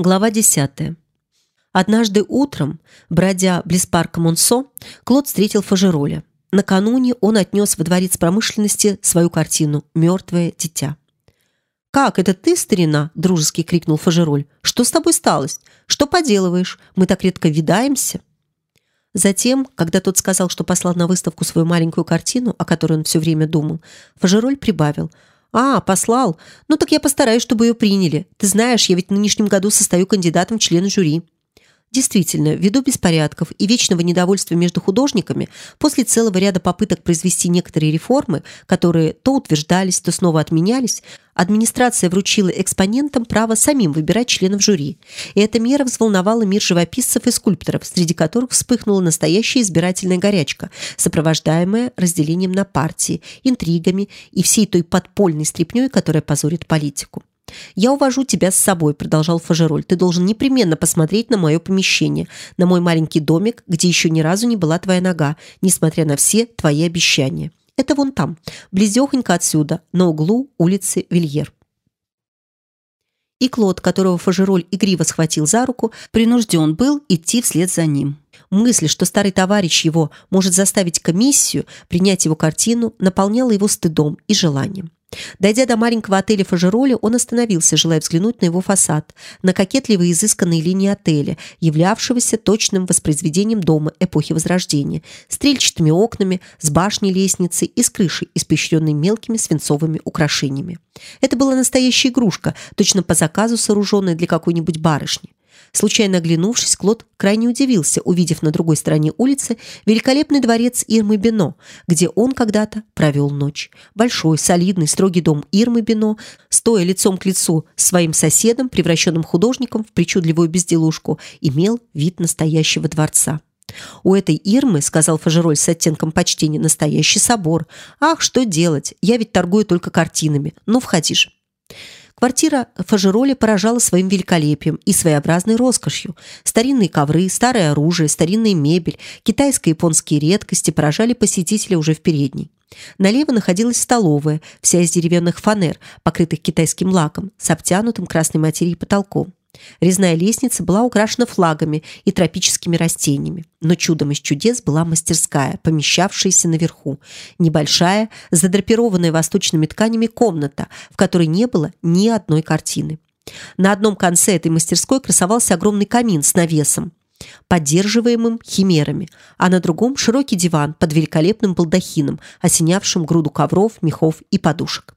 Глава 10. Однажды утром, бродя близ парка Монсо, Клод встретил Фажероля. Накануне он отнес во дворец промышленности свою картину «Мертвое дитя». «Как, это ты, старина?» – дружески крикнул Фажероль. «Что с тобой сталось? Что поделываешь? Мы так редко видаемся». Затем, когда тот сказал, что послал на выставку свою маленькую картину, о которой он все время думал, Фажероль прибавил – «А, послал. Ну так я постараюсь, чтобы ее приняли. Ты знаешь, я ведь в нынешнем году состою кандидатом в члены жюри». Действительно, ввиду беспорядков и вечного недовольства между художниками, после целого ряда попыток произвести некоторые реформы, которые то утверждались, то снова отменялись, администрация вручила экспонентам право самим выбирать членов жюри. И эта мера взволновала мир живописцев и скульпторов, среди которых вспыхнула настоящая избирательная горячка, сопровождаемая разделением на партии, интригами и всей той подпольной стряпнёй, которая позорит политику. «Я увожу тебя с собой», – продолжал Фажероль. «Ты должен непременно посмотреть на мое помещение, на мой маленький домик, где еще ни разу не была твоя нога, несмотря на все твои обещания. Это вон там, близехонько отсюда, на углу улицы Вильер». И Клод, которого Фажероль игриво схватил за руку, принужден был идти вслед за ним. Мысль, что старый товарищ его может заставить комиссию принять его картину, наполняла его стыдом и желанием. Дойдя до маленького отеля Фажероли, он остановился, желая взглянуть на его фасад, на кокетливые изысканные линии отеля, являвшегося точным воспроизведением дома эпохи Возрождения, стрельчатыми окнами, с башней лестницы и с крышей, испещренной мелкими свинцовыми украшениями. Это была настоящая игрушка, точно по заказу сооруженная для какой-нибудь барышни. Случайно оглянувшись, Клод крайне удивился, увидев на другой стороне улицы великолепный дворец Ирмы Бино, где он когда-то провел ночь. Большой, солидный, строгий дом Ирмы Бино, стоя лицом к лицу с своим соседом, превращенным художником в причудливую безделушку, имел вид настоящего дворца. «У этой Ирмы, — сказал Фажероль с оттенком почтения, — настоящий собор. Ах, что делать? Я ведь торгую только картинами. Ну, входи же». Квартира Фажероли поражала своим великолепием и своеобразной роскошью. Старинные ковры, старое оружие, старинная мебель, китайско-японские редкости поражали посетителя уже в передней. Налево находилась столовая, вся из деревянных фанер, покрытых китайским лаком, с обтянутым красной материей потолком. Резная лестница была украшена флагами и тропическими растениями, но чудом из чудес была мастерская, помещавшаяся наверху, небольшая, задрапированная восточными тканями комната, в которой не было ни одной картины. На одном конце этой мастерской красовался огромный камин с навесом, поддерживаемым химерами, а на другом широкий диван под великолепным балдахином, осенявшим груду ковров, мехов и подушек.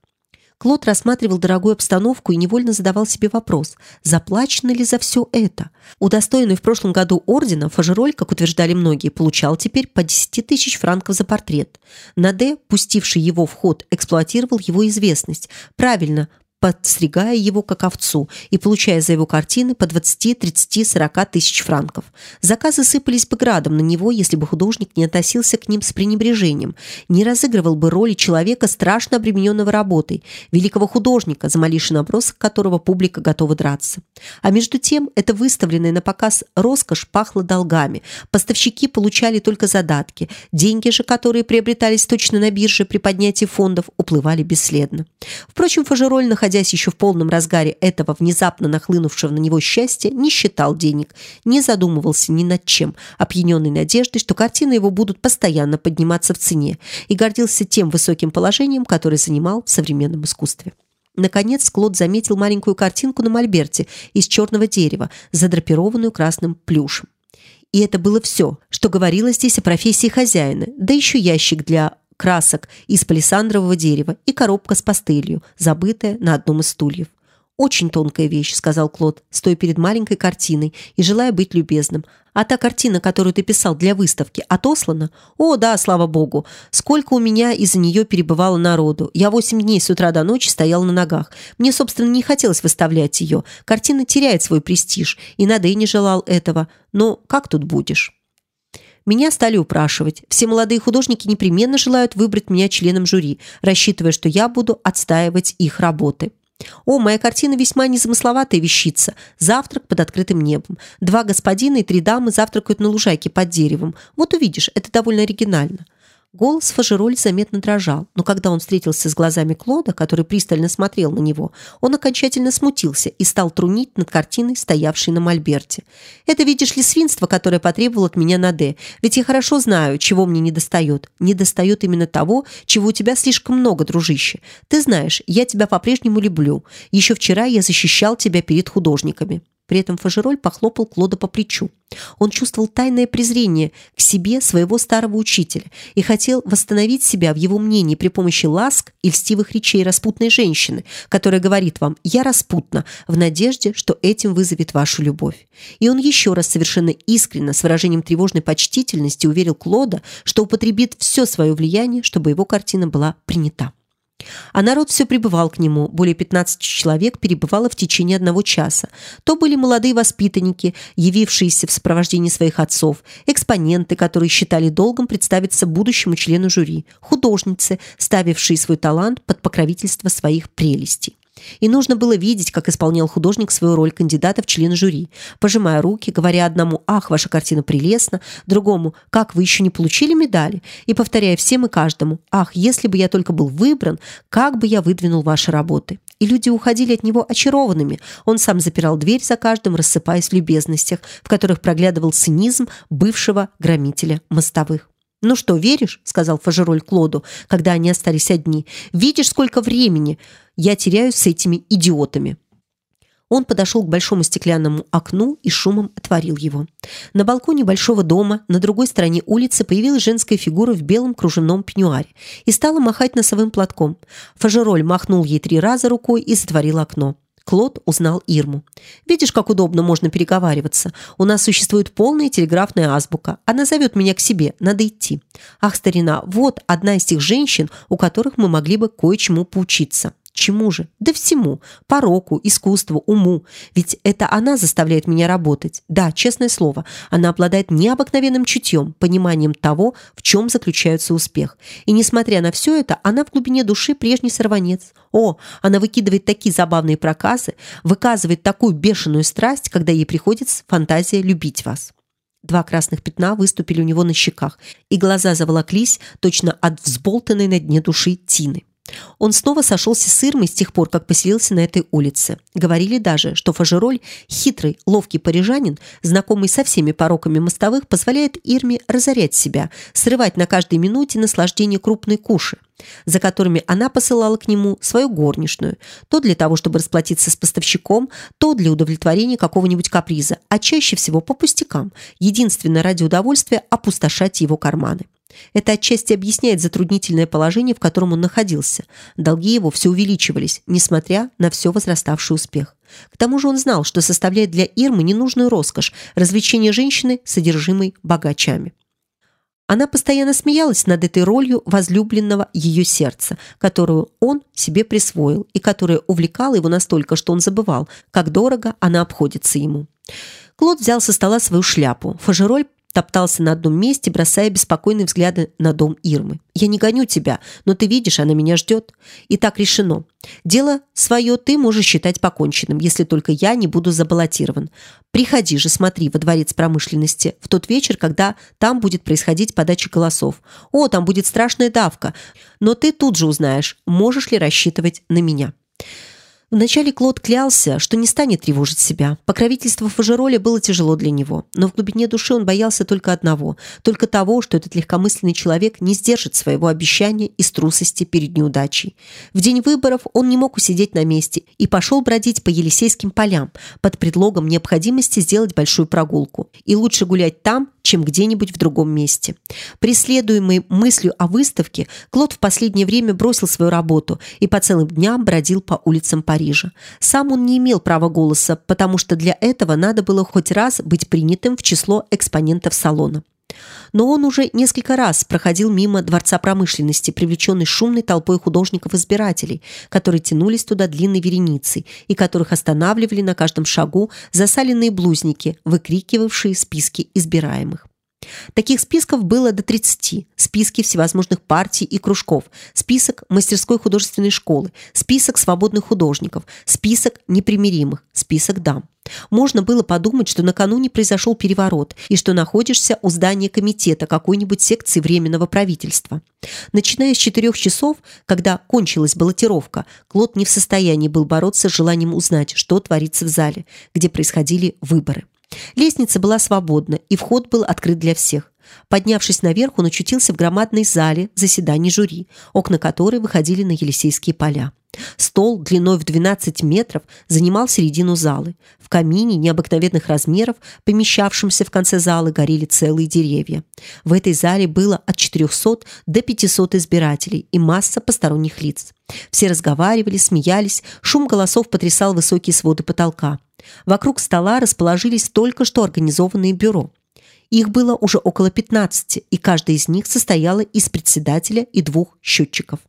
Клод рассматривал дорогую обстановку и невольно задавал себе вопрос, заплачено ли за все это. Удостоенный в прошлом году ордена, Фажероль, как утверждали многие, получал теперь по 10 тысяч франков за портрет. Наде, пустивший его в ход, эксплуатировал его известность. Правильно, подстригая его как овцу и получая за его картины по 20, 30, 40 тысяч франков. Заказы сыпались бы градом на него, если бы художник не относился к ним с пренебрежением, не разыгрывал бы роли человека, страшно обремененного работой, великого художника, за малейший набросок которого публика готова драться. А между тем, эта выставленная на показ роскошь пахла долгами. Поставщики получали только задатки. Деньги же, которые приобретались точно на бирже при поднятии фондов, уплывали бесследно. Впрочем, Фажероль находился находясь еще в полном разгаре этого внезапно нахлынувшего на него счастья, не считал денег, не задумывался ни над чем, опьяненный надеждой, что картины его будут постоянно подниматься в цене, и гордился тем высоким положением, которое занимал в современном искусстве. Наконец Клод заметил маленькую картинку на мольберте из черного дерева, задрапированную красным плюшем. И это было все, что говорило здесь о профессии хозяина, да еще ящик для красок из палисандрового дерева и коробка с пастелью, забытая на одном из стульев. «Очень тонкая вещь», — сказал Клод, стоя перед маленькой картиной и желая быть любезным. «А та картина, которую ты писал для выставки, отослана?» «О, да, слава богу! Сколько у меня из-за нее перебывало народу! Я восемь дней с утра до ночи стоял на ногах. Мне, собственно, не хотелось выставлять ее. Картина теряет свой престиж, и надо и не желал этого. Но как тут будешь?» Меня стали упрашивать. Все молодые художники непременно желают выбрать меня членом жюри, рассчитывая, что я буду отстаивать их работы. О, моя картина весьма незамысловатая вещица. Завтрак под открытым небом. Два господина и три дамы завтракают на лужайке под деревом. Вот увидишь, это довольно оригинально. Голос Фажероль заметно дрожал, но когда он встретился с глазами Клода, который пристально смотрел на него, он окончательно смутился и стал трунить над картиной, стоявшей на мольберте. «Это, видишь ли, свинство, которое потребовало от меня на «Д». Ведь я хорошо знаю, чего мне недостает. Недостает именно того, чего у тебя слишком много, дружище. Ты знаешь, я тебя по-прежнему люблю. Еще вчера я защищал тебя перед художниками». При этом Фажероль похлопал Клода по плечу. Он чувствовал тайное презрение к себе своего старого учителя и хотел восстановить себя в его мнении при помощи ласк и льстивых речей распутной женщины, которая говорит вам «я распутна» в надежде, что этим вызовет вашу любовь. И он еще раз совершенно искренне, с выражением тревожной почтительности уверил Клода, что употребит все свое влияние, чтобы его картина была принята. А народ все прибывал к нему, более 15 человек перебывало в течение одного часа. То были молодые воспитанники, явившиеся в сопровождении своих отцов, экспоненты, которые считали долгом представиться будущему члену жюри, художницы, ставившие свой талант под покровительство своих прелестей. И нужно было видеть, как исполнял художник свою роль кандидата в член жюри, пожимая руки, говоря одному «Ах, ваша картина прелестна», другому «Как, вы еще не получили медали?» и повторяя всем и каждому «Ах, если бы я только был выбран, как бы я выдвинул ваши работы?» И люди уходили от него очарованными. Он сам запирал дверь за каждым, рассыпаясь в любезностях, в которых проглядывал цинизм бывшего громителя мостовых. «Ну что, веришь?» — сказал Фажероль Клоду, когда они остались одни. «Видишь, сколько времени я теряю с этими идиотами?» Он подошел к большому стеклянному окну и шумом отворил его. На балконе большого дома на другой стороне улицы появилась женская фигура в белом кружевном пеньюаре и стала махать носовым платком. Фажероль махнул ей три раза рукой и затворил окно. Клод узнал Ирму. «Видишь, как удобно можно переговариваться. У нас существует полная телеграфная азбука. Она зовет меня к себе. Надо идти. Ах, старина, вот одна из тех женщин, у которых мы могли бы кое-чему поучиться». Чему же? Да всему. Пороку, искусству, уму. Ведь это она заставляет меня работать. Да, честное слово, она обладает необыкновенным чутьем, пониманием того, в чем заключается успех. И несмотря на все это, она в глубине души прежний сорванец. О, она выкидывает такие забавные проказы, выказывает такую бешеную страсть, когда ей приходится фантазия любить вас. Два красных пятна выступили у него на щеках, и глаза заволоклись точно от взболтанной на дне души тины. Он снова сошелся с Ирмой с тех пор, как поселился на этой улице. Говорили даже, что Фажероль, хитрый, ловкий парижанин, знакомый со всеми пороками мостовых, позволяет Ирме разорять себя, срывать на каждой минуте наслаждение крупной куши, за которыми она посылала к нему свою горничную, то для того, чтобы расплатиться с поставщиком, то для удовлетворения какого-нибудь каприза, а чаще всего по пустякам, единственно ради удовольствия опустошать его карманы. Это отчасти объясняет затруднительное положение, в котором он находился. Долги его все увеличивались, несмотря на все возраставший успех. К тому же он знал, что составляет для Ирмы ненужную роскошь – развлечение женщины, содержимой богачами. Она постоянно смеялась над этой ролью возлюбленного ее сердца, которую он себе присвоил и которая увлекала его настолько, что он забывал, как дорого она обходится ему. Клод взял со стола свою шляпу. Фажероль топтался на одном месте, бросая беспокойные взгляды на дом Ирмы. «Я не гоню тебя, но ты видишь, она меня ждет. И так решено. Дело свое ты можешь считать поконченным, если только я не буду забаллотирован. Приходи же, смотри, во дворец промышленности в тот вечер, когда там будет происходить подача голосов. О, там будет страшная давка. Но ты тут же узнаешь, можешь ли рассчитывать на меня». Вначале Клод клялся, что не станет тревожить себя. Покровительство Фажероля было тяжело для него, но в глубине души он боялся только одного, только того, что этот легкомысленный человек не сдержит своего обещания из трусости перед неудачей. В день выборов он не мог усидеть на месте и пошел бродить по Елисейским полям под предлогом необходимости сделать большую прогулку. И лучше гулять там, чем где-нибудь в другом месте. Преследуемый мыслью о выставке, Клод в последнее время бросил свою работу и по целым дням бродил по улицам Парижа. Сам он не имел права голоса, потому что для этого надо было хоть раз быть принятым в число экспонентов салона. Но он уже несколько раз проходил мимо Дворца промышленности, привлеченный шумной толпой художников-избирателей, которые тянулись туда длинной вереницей и которых останавливали на каждом шагу засаленные блузники, выкрикивавшие списки избираемых. Таких списков было до 30. Списки всевозможных партий и кружков, список мастерской художественной школы, список свободных художников, список непримиримых, список дам. Можно было подумать, что накануне произошел переворот и что находишься у здания комитета какой-нибудь секции Временного правительства. Начиная с четырех часов, когда кончилась баллотировка, Клод не в состоянии был бороться с желанием узнать, что творится в зале, где происходили выборы. Лестница была свободна, и вход был открыт для всех. Поднявшись наверх, он очутился в громадной зале заседаний жюри, окна которой выходили на Елисейские поля. Стол длиной в 12 метров занимал середину залы. В камине необыкновенных размеров, помещавшемся в конце зала, горели целые деревья. В этой зале было от 400 до 500 избирателей и масса посторонних лиц. Все разговаривали, смеялись, шум голосов потрясал высокие своды потолка. Вокруг стола расположились только что организованные бюро. Их было уже около 15, и каждое из них состояло из председателя и двух счетчиков.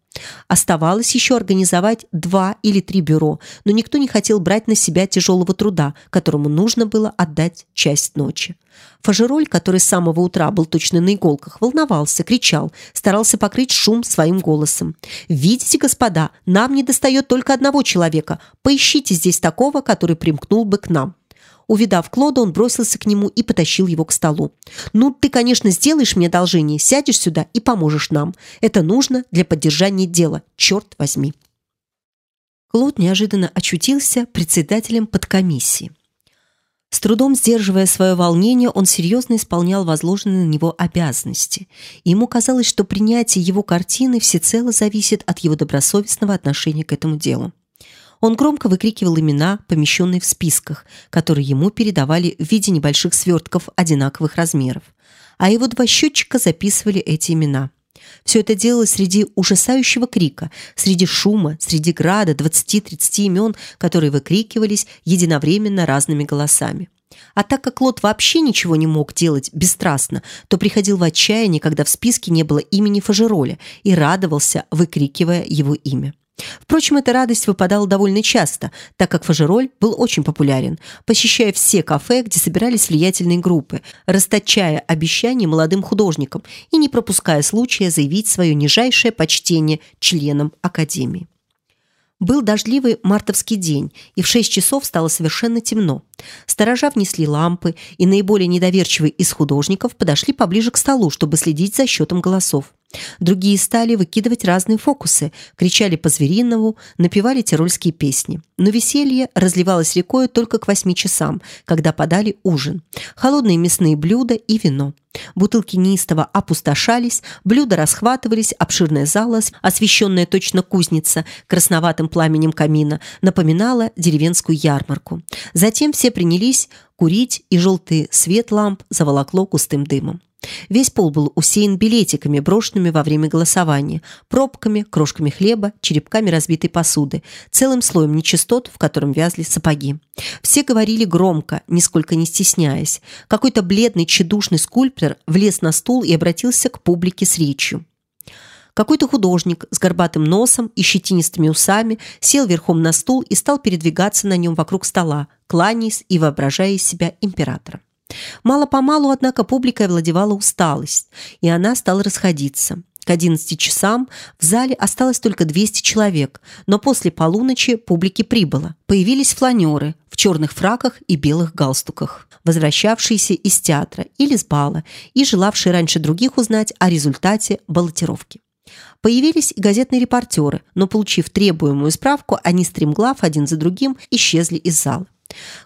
Оставалось еще организовать два или три бюро, но никто не хотел брать на себя тяжелого труда, которому нужно было отдать часть ночи. Фажероль, который с самого утра был точно на иголках, волновался, кричал, старался покрыть шум своим голосом. «Видите, господа, нам не достает только одного человека. Поищите здесь такого, который примкнул бы к нам». Увидав Клода, он бросился к нему и потащил его к столу. «Ну, ты, конечно, сделаешь мне одолжение, сядешь сюда и поможешь нам. Это нужно для поддержания дела, черт возьми». Клод неожиданно очутился председателем подкомиссии. С трудом сдерживая свое волнение, он серьезно исполнял возложенные на него обязанности. Ему казалось, что принятие его картины всецело зависит от его добросовестного отношения к этому делу. Он громко выкрикивал имена, помещенные в списках, которые ему передавали в виде небольших свертков одинаковых размеров. А его два счетчика записывали эти имена. Все это делалось среди ужасающего крика, среди шума, среди града 20-30 имен, которые выкрикивались единовременно разными голосами. А так как Лот вообще ничего не мог делать бесстрастно, то приходил в отчаяние, когда в списке не было имени Фажероля, и радовался, выкрикивая его имя. Впрочем, эта радость выпадала довольно часто, так как Фажероль был очень популярен, посещая все кафе, где собирались влиятельные группы, расточая обещания молодым художникам и не пропуская случая заявить свое нижайшее почтение членам Академии. Был дождливый мартовский день, и в шесть часов стало совершенно темно. Сторожа внесли лампы, и наиболее недоверчивые из художников подошли поближе к столу, чтобы следить за счетом голосов. Другие стали выкидывать разные фокусы, кричали по-звериному, напевали тирольские песни. Но веселье разливалось рекой только к восьми часам, когда подали ужин. Холодные мясные блюда и вино. Бутылки неистово опустошались, блюда расхватывались, обширная зала, освещенная точно кузница, красноватым пламенем камина, напоминала деревенскую ярмарку. Затем все принялись курить, и желтый свет ламп заволокло густым дымом. Весь пол был усеян билетиками, брошенными во время голосования, пробками, крошками хлеба, черепками разбитой посуды, целым слоем нечистот, в котором вязли сапоги. Все говорили громко, нисколько не стесняясь. Какой-то бледный, тщедушный скульптор влез на стул и обратился к публике с речью. Какой-то художник с горбатым носом и щетинистыми усами сел верхом на стул и стал передвигаться на нем вокруг стола, кланяясь и воображая себя императора. Мало-помалу, однако, публикой овладевала усталость, и она стала расходиться. К 11 часам в зале осталось только 200 человек, но после полуночи публики прибыло. Появились фланеры в черных фраках и белых галстуках, возвращавшиеся из театра или с бала и желавшие раньше других узнать о результате баллотировки. Появились и газетные репортеры, но, получив требуемую справку, они стремглав один за другим исчезли из зала.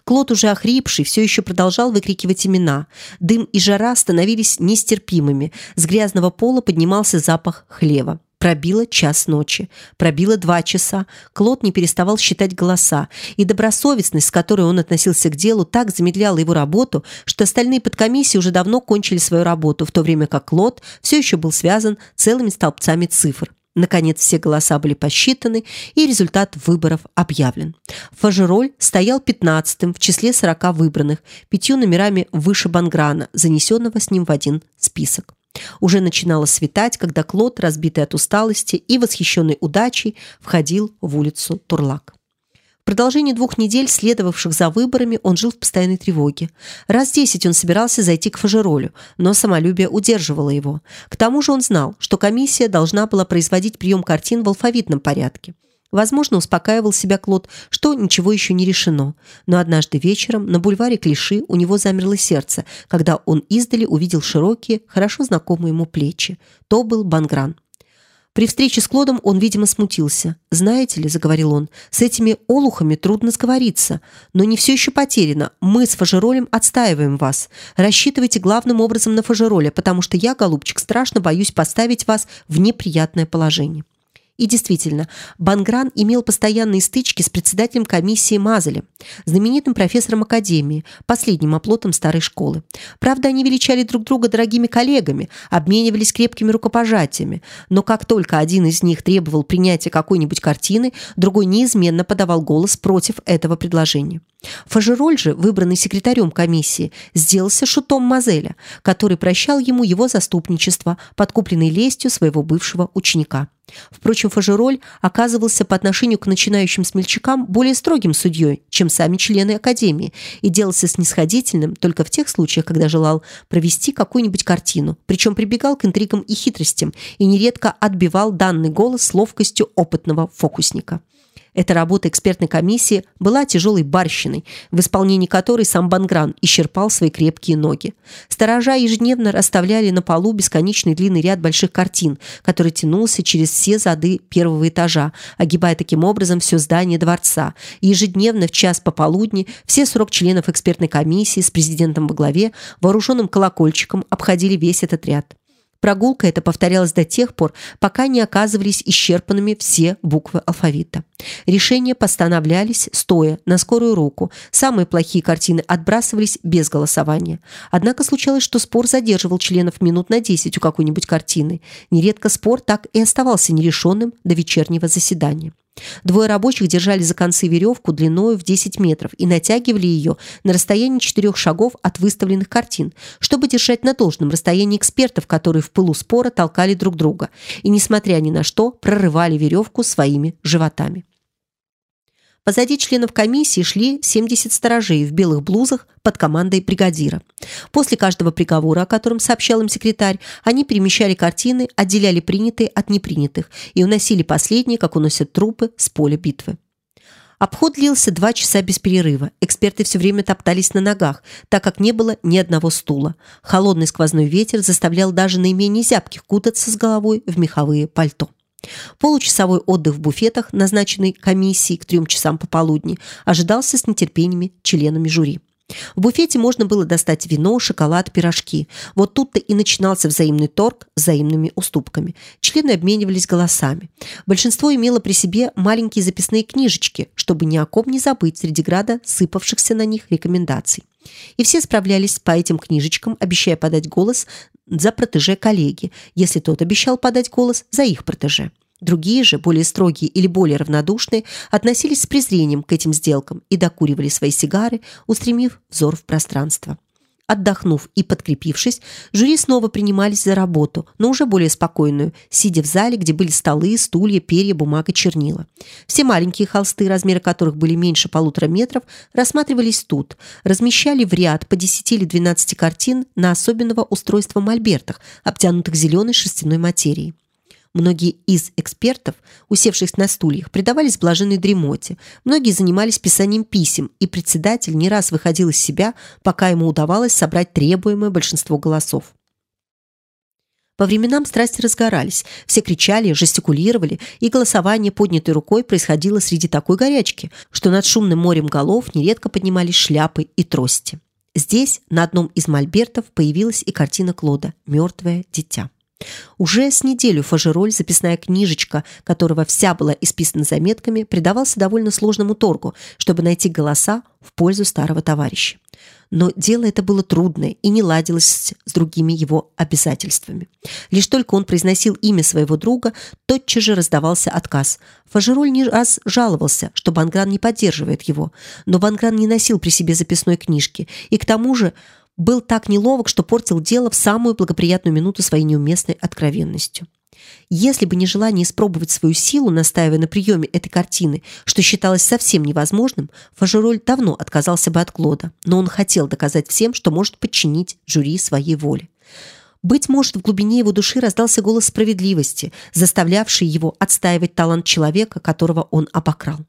Клод, уже охрипший, все еще продолжал выкрикивать имена. Дым и жара становились нестерпимыми. С грязного пола поднимался запах хлева. Пробило час ночи, пробило два часа. Клод не переставал считать голоса, и добросовестность, с которой он относился к делу, так замедляла его работу, что остальные подкомиссии уже давно кончили свою работу, в то время как Клод все еще был связан целыми столбцами цифр. Наконец все голоса были посчитаны, и результат выборов объявлен. Фажероль стоял пятнадцатым в числе сорока выбранных, пятью номерами выше Банграна, занесенного с ним в один список. Уже начинало светать, когда Клод, разбитый от усталости и восхищенный удачей, входил в улицу Турлак. Продолжении двух недель, следовавших за выборами, он жил в постоянной тревоге. Раз десять он собирался зайти к Фажеролю, но самолюбие удерживало его. К тому же он знал, что комиссия должна была производить прием картин в алфавитном порядке. Возможно, успокаивал себя Клод, что ничего еще не решено. Но однажды вечером на бульваре Клиши у него замерло сердце, когда он издали увидел широкие, хорошо знакомые ему плечи. То был Бангран. При встрече с Клодом он, видимо, смутился. «Знаете ли», — заговорил он, — «с этими олухами трудно сговориться. Но не все еще потеряно. Мы с Фажеролем отстаиваем вас. Рассчитывайте главным образом на Фажероля, потому что я, голубчик, страшно боюсь поставить вас в неприятное положение». И действительно, Бангран имел постоянные стычки с председателем комиссии Мазелем, знаменитым профессором академии, последним оплотом старой школы. Правда, они величали друг друга дорогими коллегами, обменивались крепкими рукопожатиями, но как только один из них требовал принятия какой-нибудь картины, другой неизменно подавал голос против этого предложения. Фажероль же, выбранный секретарем комиссии, сделался шутом Мазеля, который прощал ему его заступничество, подкупленный лестью своего бывшего ученика. Впрочем, Фажероль оказывался по отношению к начинающим смельчакам более строгим судьей, чем сами члены Академии, и делался снисходительным только в тех случаях, когда желал провести какую-нибудь картину, причем прибегал к интригам и хитростям и нередко отбивал данный голос с ловкостью опытного фокусника. Эта работа экспертной комиссии была тяжелой барщиной, в исполнении которой сам Бангран исчерпал свои крепкие ноги. Сторожа ежедневно расставляли на полу бесконечный длинный ряд больших картин, который тянулся через все зады первого этажа, огибая таким образом все здание дворца. Ежедневно в час пополудни все 40 членов экспертной комиссии с президентом во главе, вооруженным колокольчиком, обходили весь этот ряд. Прогулка эта повторялась до тех пор, пока не оказывались исчерпанными все буквы алфавита. Решения постановлялись стоя, на скорую руку. Самые плохие картины отбрасывались без голосования. Однако случалось, что спор задерживал членов минут на 10 у какой-нибудь картины. Нередко спор так и оставался нерешенным до вечернего заседания. Двое рабочих держали за концы веревку длиною в 10 метров и натягивали ее на расстоянии четырех шагов от выставленных картин, чтобы держать на должном расстоянии экспертов, которые в пылу спора толкали друг друга и, несмотря ни на что, прорывали веревку своими животами. Позади членов комиссии шли 70 сторожей в белых блузах под командой бригадира. После каждого приговора, о котором сообщал им секретарь, они перемещали картины, отделяли принятые от непринятых и уносили последние, как уносят трупы, с поля битвы. Обход длился два часа без перерыва. Эксперты все время топтались на ногах, так как не было ни одного стула. Холодный сквозной ветер заставлял даже наименее зябких кутаться с головой в меховые пальто. Получасовой отдых в буфетах, назначенный комиссией к трем часам пополудни, ожидался с нетерпениями членами жюри. В буфете можно было достать вино, шоколад, пирожки. Вот тут-то и начинался взаимный торг взаимными уступками. Члены обменивались голосами. Большинство имело при себе маленькие записные книжечки, чтобы ни о ком не забыть среди града сыпавшихся на них рекомендаций. И все справлялись по этим книжечкам, обещая подать голос за протеже коллеги, если тот обещал подать голос за их протеже. Другие же, более строгие или более равнодушные, относились с презрением к этим сделкам и докуривали свои сигары, устремив взор в пространство. Отдохнув и подкрепившись, жюри снова принимались за работу, но уже более спокойную, сидя в зале, где были столы, стулья, перья, бумага, чернила. Все маленькие холсты, размеры которых были меньше полутора метров, рассматривались тут, размещали в ряд по 10 или 12 картин на особенного устройства мольбертах, обтянутых зеленой шерстяной материей. Многие из экспертов, усевшись на стульях, предавались блаженной дремоте. Многие занимались писанием писем, и председатель не раз выходил из себя, пока ему удавалось собрать требуемое большинство голосов. По временам страсти разгорались, все кричали, жестикулировали, и голосование поднятой рукой происходило среди такой горячки, что над шумным морем голов нередко поднимались шляпы и трости. Здесь на одном из мольбертов появилась и картина Клода «Мертвое дитя». Уже с неделю Фажероль, записная книжечка, которого вся была исписана заметками, предавался довольно сложному торгу, чтобы найти голоса в пользу старого товарища. Но дело это было трудное и не ладилось с другими его обязательствами. Лишь только он произносил имя своего друга, тотчас же раздавался отказ. Фажероль не раз жаловался, что Бангран не поддерживает его, но Бангран не носил при себе записной книжки, и к тому же был так неловок, что портил дело в самую благоприятную минуту своей неуместной откровенностью. Если бы не желание испробовать свою силу, настаивая на приеме этой картины, что считалось совсем невозможным, Фажероль давно отказался бы от Клода, но он хотел доказать всем, что может подчинить жюри своей воле. Быть может, в глубине его души раздался голос справедливости, заставлявший его отстаивать талант человека, которого он обокрал.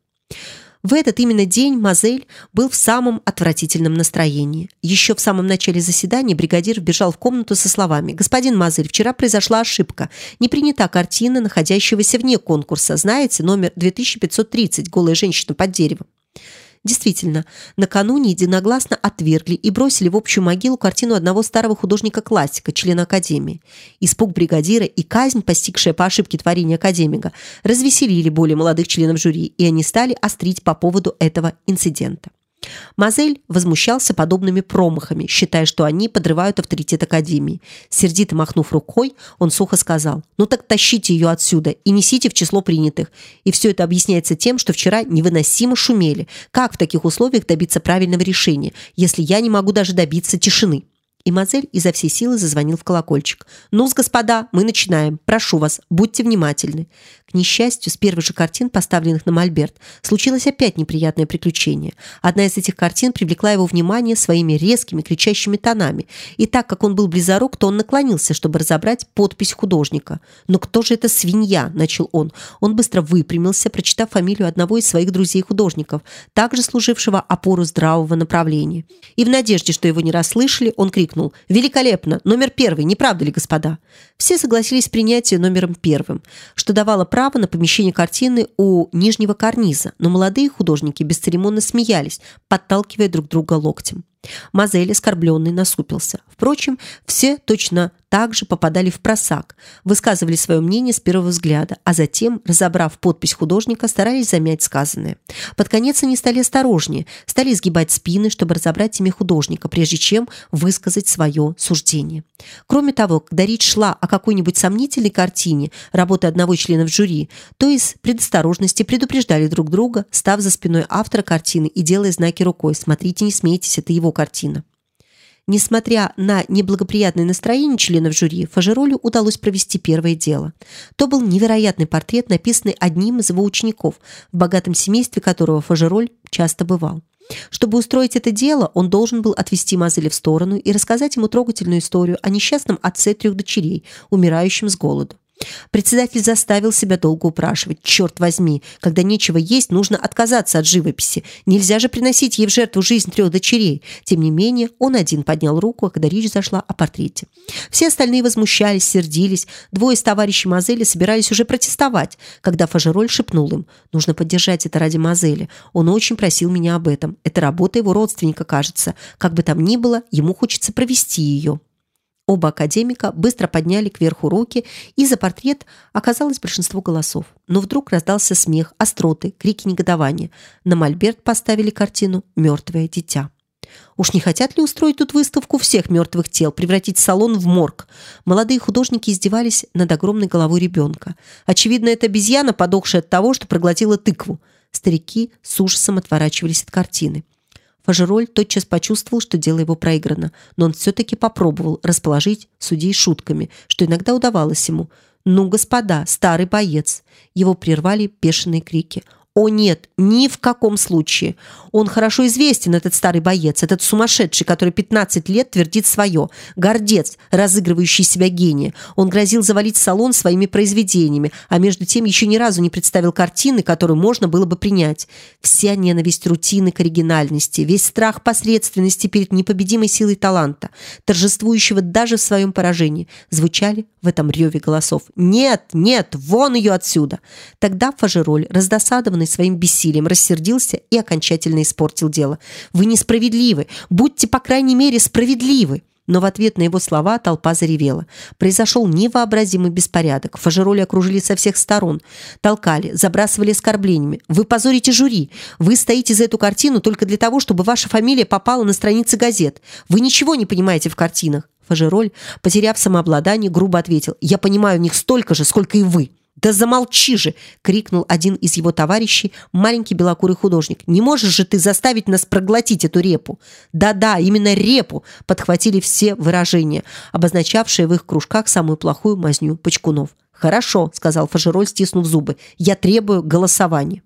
В этот именно день Мазель был в самом отвратительном настроении. Еще в самом начале заседания бригадир вбежал в комнату со словами «Господин Мазель, вчера произошла ошибка. Не принята картина, находящегося вне конкурса. Знаете, номер 2530 «Голая женщина под деревом». Действительно, накануне единогласно отвергли и бросили в общую могилу картину одного старого художника-классика, члена Академии. Испуг бригадира и казнь, постигшая по ошибке творения академика, развеселили более молодых членов жюри, и они стали острить по поводу этого инцидента. Мазель возмущался подобными промахами, считая, что они подрывают авторитет Академии. Сердито махнув рукой, он сухо сказал, «Ну так тащите ее отсюда и несите в число принятых». И все это объясняется тем, что вчера невыносимо шумели. Как в таких условиях добиться правильного решения, если я не могу даже добиться тишины? И Мазель изо всей силы зазвонил в колокольчик. «Ну-с, господа, мы начинаем. Прошу вас, будьте внимательны». К несчастью, с первых же картин, поставленных на мольберт, случилось опять неприятное приключение. Одна из этих картин привлекла его внимание своими резкими, кричащими тонами, и так как он был близорук, то он наклонился, чтобы разобрать подпись художника. «Но кто же эта свинья?» – начал он. Он быстро выпрямился, прочитав фамилию одного из своих друзей-художников, также служившего опору здравого направления. И в надежде, что его не расслышали, он крикнул «Великолепно! Номер первый! Не правда ли, господа?» Все согласились принять ее номером первым, что давало право на помещение картины у нижнего карниза, но молодые художники бесцеремонно смеялись, подталкивая друг друга локтем. Мазель, оскорбленный, насупился. Впрочем, все точно также попадали в просак, высказывали свое мнение с первого взгляда, а затем, разобрав подпись художника, старались замять сказанное. Под конец они стали осторожнее, стали изгибать спины, чтобы разобрать имя художника, прежде чем высказать свое суждение. Кроме того, когда речь шла о какой-нибудь сомнительной картине работы одного из членов жюри, то из предосторожности предупреждали друг друга, став за спиной автора картины и делая знаки рукой «Смотрите, не смейтесь, это его картина». Несмотря на неблагоприятное настроение членов жюри, Фажеролю удалось провести первое дело. То был невероятный портрет, написанный одним из его учеников, в богатом семействе которого Фажероль часто бывал. Чтобы устроить это дело, он должен был отвести Мазеля в сторону и рассказать ему трогательную историю о несчастном отце трех дочерей, умирающем с голоду. Председатель заставил себя долго упрашивать. Черт возьми, когда нечего есть, нужно отказаться от живописи. Нельзя же приносить ей в жертву жизнь трех дочерей. Тем не менее, он один поднял руку, когда речь зашла о портрете. Все остальные возмущались, сердились. Двое из товарищей Мазели собирались уже протестовать, когда Фажероль шепнул им. Нужно поддержать это ради Мазели. Он очень просил меня об этом. Это работа его родственника, кажется. Как бы там ни было, ему хочется провести ее. Оба академика быстро подняли кверху руки, и за портрет оказалось большинство голосов. Но вдруг раздался смех, остроты, крики негодования. На мольберт поставили картину «Мертвое дитя». Уж не хотят ли устроить тут выставку всех мертвых тел, превратить салон в морг? Молодые художники издевались над огромной головой ребенка. Очевидно, это обезьяна, подохшая от того, что проглотила тыкву. Старики с ужасом отворачивались от картины. Фажероль тотчас почувствовал, что дело его проиграно, но он все-таки попробовал расположить судей шутками, что иногда удавалось ему. «Ну, господа, старый боец!» Его прервали бешеные крики. О нет, ни в каком случае. Он хорошо известен, этот старый боец, этот сумасшедший, который 15 лет твердит свое. Гордец, разыгрывающий себя гения. Он грозил завалить салон своими произведениями, а между тем еще ни разу не представил картины, которую можно было бы принять. Вся ненависть рутины к оригинальности, весь страх посредственности перед непобедимой силой таланта, торжествующего даже в своем поражении, звучали в этом реве голосов. «Нет, нет, вон ее отсюда!» Тогда Фажероль, раздосадованный своим бессилием, рассердился и окончательно испортил дело. «Вы несправедливы! Будьте, по крайней мере, справедливы!» Но в ответ на его слова толпа заревела. Произошел невообразимый беспорядок. Фажероли окружили со всех сторон. Толкали, забрасывали оскорблениями. «Вы позорите жюри! Вы стоите за эту картину только для того, чтобы ваша фамилия попала на страницы газет. Вы ничего не понимаете в картинах!» Фажероль, потеряв самообладание, грубо ответил. «Я понимаю в них столько же, сколько и вы!» «Да замолчи же!» — крикнул один из его товарищей, маленький белокурый художник. «Не можешь же ты заставить нас проглотить эту репу?» «Да-да, именно репу!» — подхватили все выражения, обозначавшие в их кружках самую плохую мазню почкунов. «Хорошо», — сказал Фажероль, стиснув зубы. «Я требую голосования».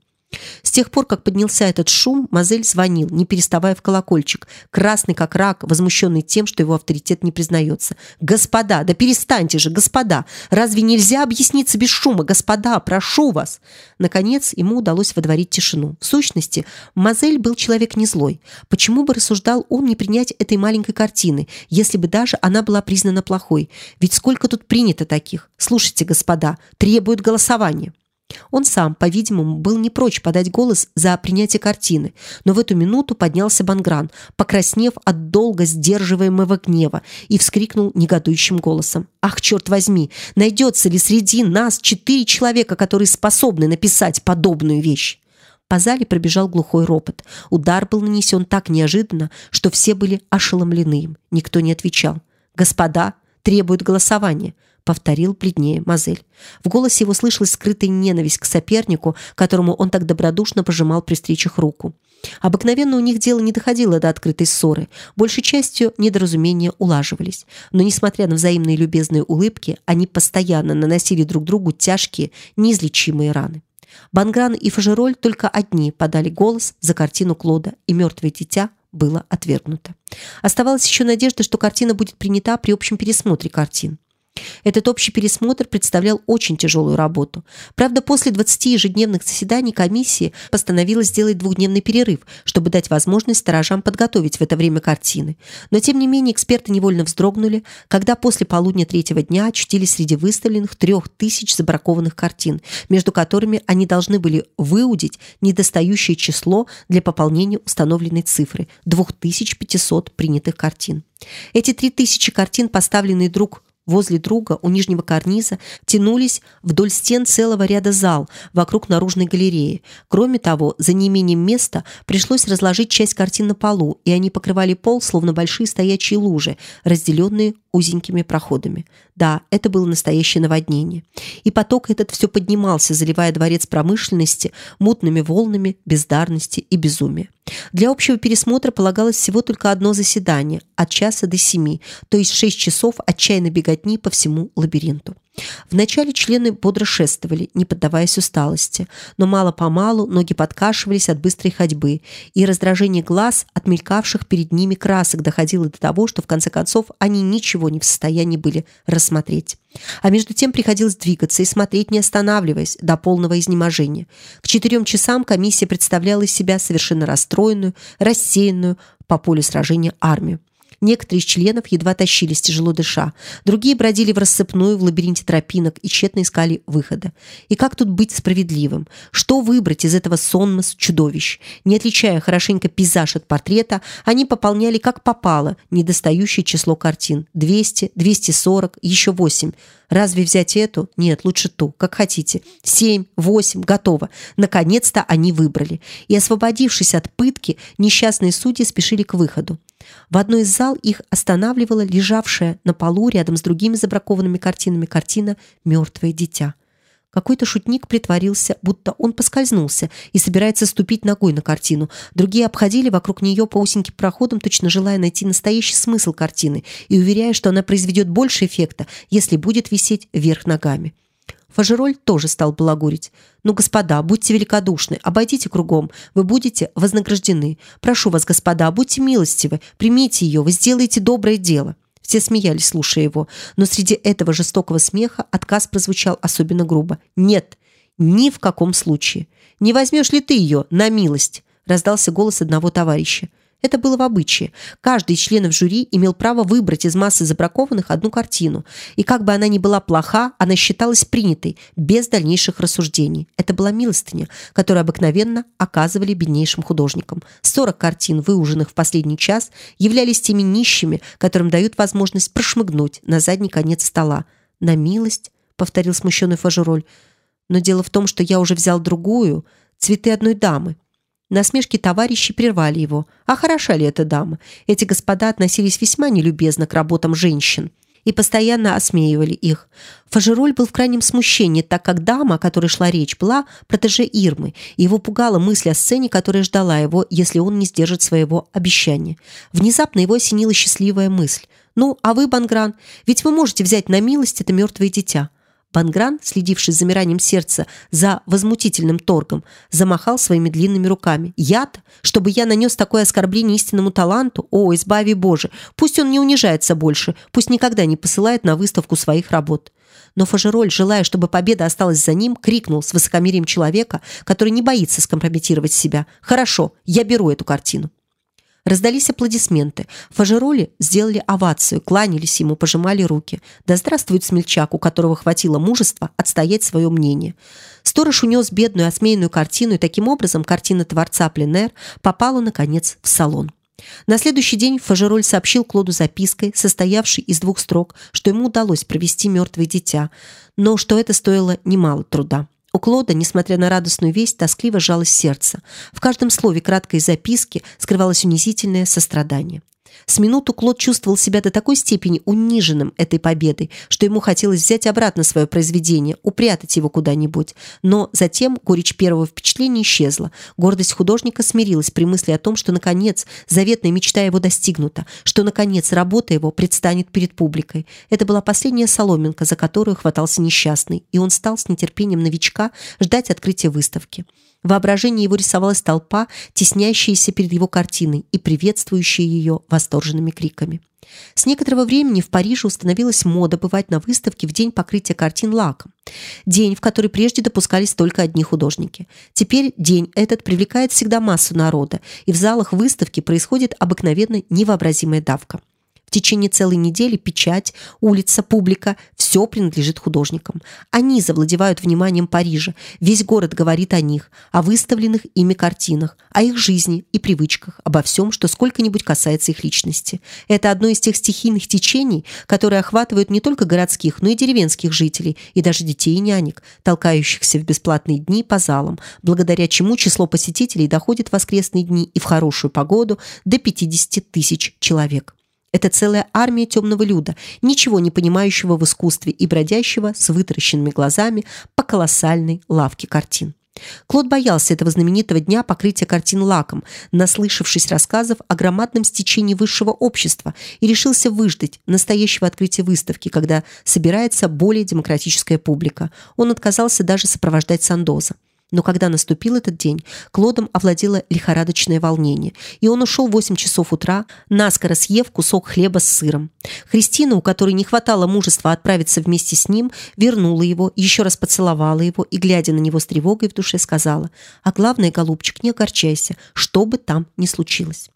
С тех пор, как поднялся этот шум, Мазель звонил, не переставая в колокольчик, красный как рак, возмущенный тем, что его авторитет не признается. «Господа, да перестаньте же, господа! Разве нельзя объясниться без шума? Господа, прошу вас!» Наконец, ему удалось водворить тишину. В сущности, Мазель был человек не злой. Почему бы, рассуждал он, не принять этой маленькой картины, если бы даже она была признана плохой? Ведь сколько тут принято таких? Слушайте, господа, требуют голосования. Он сам, по-видимому, был не прочь подать голос за принятие картины, но в эту минуту поднялся Бангран, покраснев от долго сдерживаемого гнева, и вскрикнул негодующим голосом. «Ах, черт возьми! Найдется ли среди нас четыре человека, которые способны написать подобную вещь?» По зале пробежал глухой ропот. Удар был нанесен так неожиданно, что все были ошеломлены им. Никто не отвечал. «Господа, требуют голосования повторил бледнее Мазель. В голосе его слышалась скрытая ненависть к сопернику, которому он так добродушно пожимал при встречах руку. Обыкновенно у них дело не доходило до открытой ссоры, большей частью недоразумения улаживались. Но несмотря на взаимные любезные улыбки, они постоянно наносили друг другу тяжкие, неизлечимые раны. Бангран и Фажероль только одни подали голос за картину Клода, и мертвое дитя было отвергнуто. Оставалась еще надежда, что картина будет принята при общем пересмотре картин. Этот общий пересмотр представлял очень тяжелую работу. Правда, после 20 ежедневных заседаний комиссии постановила сделать двухдневный перерыв, чтобы дать возможность сторожам подготовить в это время картины. Но, тем не менее, эксперты невольно вздрогнули, когда после полудня третьего дня очутились среди выставленных трех тысяч забракованных картин, между которыми они должны были выудить недостающее число для пополнения установленной цифры – 2500 принятых картин. Эти 3000 картин, поставленные друг Возле друга у нижнего карниза тянулись вдоль стен целого ряда зал вокруг наружной галереи. Кроме того, за неимением места пришлось разложить часть картин на полу, и они покрывали пол, словно большие стоячие лужи, разделенные узенькими проходами. Да, это было настоящее наводнение. И поток этот все поднимался, заливая дворец промышленности мутными волнами бездарности и безумия. Для общего пересмотра полагалось всего только одно заседание от часа до семи, то есть шесть часов отчаянной беготни по всему лабиринту. Вначале члены бодро шествовали, не поддаваясь усталости, но мало-помалу ноги подкашивались от быстрой ходьбы, и раздражение глаз от мелькавших перед ними красок доходило до того, что в конце концов они ничего не в состоянии были рассмотреть. А между тем приходилось двигаться и смотреть, не останавливаясь, до полного изнеможения. К четырем часам комиссия представляла из себя совершенно расстроенную, рассеянную по полю сражения армию. Некоторые из членов едва тащились, тяжело дыша. Другие бродили в рассыпную в лабиринте тропинок и тщетно искали выхода. И как тут быть справедливым? Что выбрать из этого сонма чудовищ? Не отличая хорошенько пейзаж от портрета, они пополняли как попало недостающее число картин. 200, 240, еще 8. Разве взять эту? Нет, лучше ту, как хотите. Семь, восемь, готово. Наконец-то они выбрали. И, освободившись от пытки, несчастные судьи спешили к выходу. В одной из зал их останавливала лежавшая на полу рядом с другими забракованными картинами картина «Мертвое дитя». Какой-то шутник притворился, будто он поскользнулся и собирается ступить ногой на картину. Другие обходили вокруг нее по узеньким проходам, точно желая найти настоящий смысл картины и уверяя, что она произведет больше эффекта, если будет висеть вверх ногами. Фажероль тоже стал балагурить. «Ну, господа, будьте великодушны, обойдите кругом, вы будете вознаграждены. Прошу вас, господа, будьте милостивы, примите ее, вы сделаете доброе дело». Все смеялись, слушая его, но среди этого жестокого смеха отказ прозвучал особенно грубо. «Нет, ни в каком случае. Не возьмешь ли ты ее на милость?» раздался голос одного товарища. Это было в обычае. Каждый из членов жюри имел право выбрать из массы забракованных одну картину. И как бы она ни была плоха, она считалась принятой, без дальнейших рассуждений. Это была милостыня, которую обыкновенно оказывали беднейшим художникам. 40 картин, выуженных в последний час, являлись теми нищими, которым дают возможность прошмыгнуть на задний конец стола. «На милость», — повторил смущенный Фажероль. «Но дело в том, что я уже взял другую, цветы одной дамы». Насмешки товарищей прервали его. А хороша ли эта дама? Эти господа относились весьма нелюбезно к работам женщин и постоянно осмеивали их. Фажероль был в крайнем смущении, так как дама, о которой шла речь, была протеже Ирмы, и его пугала мысль о сцене, которая ждала его, если он не сдержит своего обещания. Внезапно его осенила счастливая мысль. «Ну, а вы, Бангран, ведь вы можете взять на милость это мертвое дитя». Бангран, следивший с замиранием сердца за возмутительным торгом, замахал своими длинными руками. «Я-то? Чтобы я нанес такое оскорбление истинному таланту? О, избави Боже! Пусть он не унижается больше, пусть никогда не посылает на выставку своих работ». Но Фажероль, желая, чтобы победа осталась за ним, крикнул с высокомерием человека, который не боится скомпрометировать себя. «Хорошо, я беру эту картину». Раздались аплодисменты. Фажероли сделали овацию, кланялись ему, пожимали руки. Да здравствует смельчак, у которого хватило мужества отстоять свое мнение. Сторож унес бедную осмеянную картину, и таким образом картина творца Пленер попала, наконец, в салон. На следующий день Фажероль сообщил Клоду запиской, состоявшей из двух строк, что ему удалось провести мертвое дитя, но что это стоило немало труда. У Клода, несмотря на радостную весть, тоскливо жалось сердце. В каждом слове краткой записки скрывалось унизительное сострадание. С минуту Клод чувствовал себя до такой степени униженным этой победой, что ему хотелось взять обратно свое произведение, упрятать его куда-нибудь. Но затем горечь первого впечатления исчезла. Гордость художника смирилась при мысли о том, что, наконец, заветная мечта его достигнута, что, наконец, работа его предстанет перед публикой. Это была последняя соломинка, за которую хватался несчастный, и он стал с нетерпением новичка ждать открытия выставки. В воображении его рисовалась толпа, теснящаяся перед его картиной и приветствующая ее восторженными криками. С некоторого времени в Париже установилась мода бывать на выставке в день покрытия картин лаком. День, в который прежде допускались только одни художники. Теперь день этот привлекает всегда массу народа, и в залах выставки происходит обыкновенно невообразимая давка течение целой недели печать, улица, публика – все принадлежит художникам. Они завладевают вниманием Парижа. Весь город говорит о них, о выставленных ими картинах, о их жизни и привычках, обо всем, что сколько-нибудь касается их личности. Это одно из тех стихийных течений, которые охватывают не только городских, но и деревенских жителей и даже детей и нянек, толкающихся в бесплатные дни по залам, благодаря чему число посетителей доходит в воскресные дни и в хорошую погоду до 50 тысяч человек. Это целая армия темного люда, ничего не понимающего в искусстве и бродящего с вытаращенными глазами по колоссальной лавке картин. Клод боялся этого знаменитого дня покрытия картин лаком, наслышавшись рассказов о громадном стечении высшего общества, и решился выждать настоящего открытия выставки, когда собирается более демократическая публика. Он отказался даже сопровождать Сандоза. Но когда наступил этот день, Клодом овладело лихорадочное волнение, и он ушел в 8 часов утра, наскоро съев кусок хлеба с сыром. Христина, у которой не хватало мужества отправиться вместе с ним, вернула его, еще раз поцеловала его и, глядя на него с тревогой в душе, сказала, «А главное, голубчик, не огорчайся, что бы там ни случилось».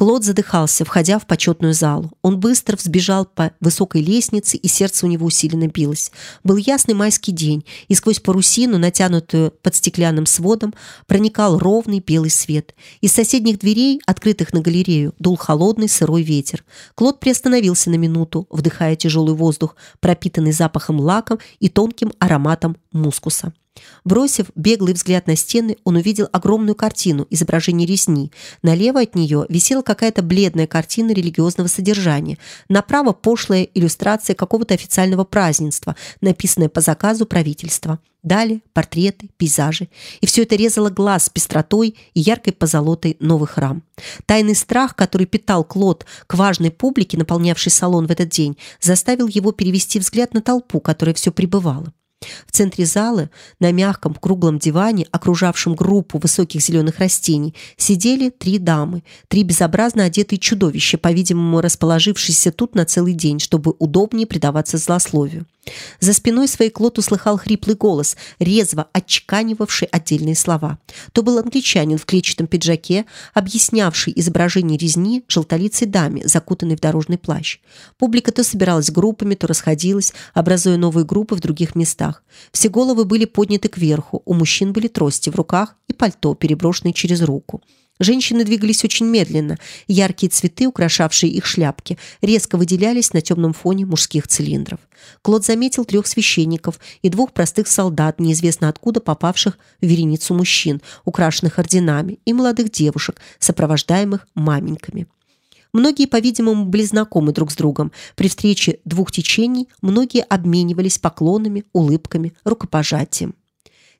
Клод задыхался, входя в почетную залу. Он быстро взбежал по высокой лестнице, и сердце у него усиленно билось. Был ясный майский день, и сквозь парусину, натянутую под стеклянным сводом, проникал ровный белый свет. Из соседних дверей, открытых на галерею, дул холодный сырой ветер. Клод приостановился на минуту, вдыхая тяжелый воздух, пропитанный запахом лаком и тонким ароматом мускуса. Бросив беглый взгляд на стены, он увидел огромную картину изображение резни. Налево от нее висела какая-то бледная картина религиозного содержания. Направо пошлая иллюстрация какого-то официального празднества, написанная по заказу правительства. Далее портреты, пейзажи. И все это резало глаз пестротой и яркой позолотой новых рам. Тайный страх, который питал Клод к важной публике, наполнявшей салон в этот день, заставил его перевести взгляд на толпу, которая все пребывала. В центре зала, на мягком круглом диване, окружавшем группу высоких зеленых растений, сидели три дамы, три безобразно одетые чудовища, по-видимому, расположившиеся тут на целый день, чтобы удобнее предаваться злословию. За спиной своей Клод услыхал хриплый голос, резво отчеканивавший отдельные слова. То был англичанин в клетчатом пиджаке, объяснявший изображение резни желтолицей даме, закутанной в дорожный плащ. Публика то собиралась группами, то расходилась, образуя новые группы в других местах. Все головы были подняты кверху, у мужчин были трости в руках и пальто, переброшенные через руку. Женщины двигались очень медленно. Яркие цветы, украшавшие их шляпки, резко выделялись на темном фоне мужских цилиндров. Клод заметил трех священников и двух простых солдат, неизвестно откуда попавших в вереницу мужчин, украшенных орденами, и молодых девушек, сопровождаемых маменьками. Многие, по-видимому, были знакомы друг с другом. При встрече двух течений многие обменивались поклонами, улыбками, рукопожатием.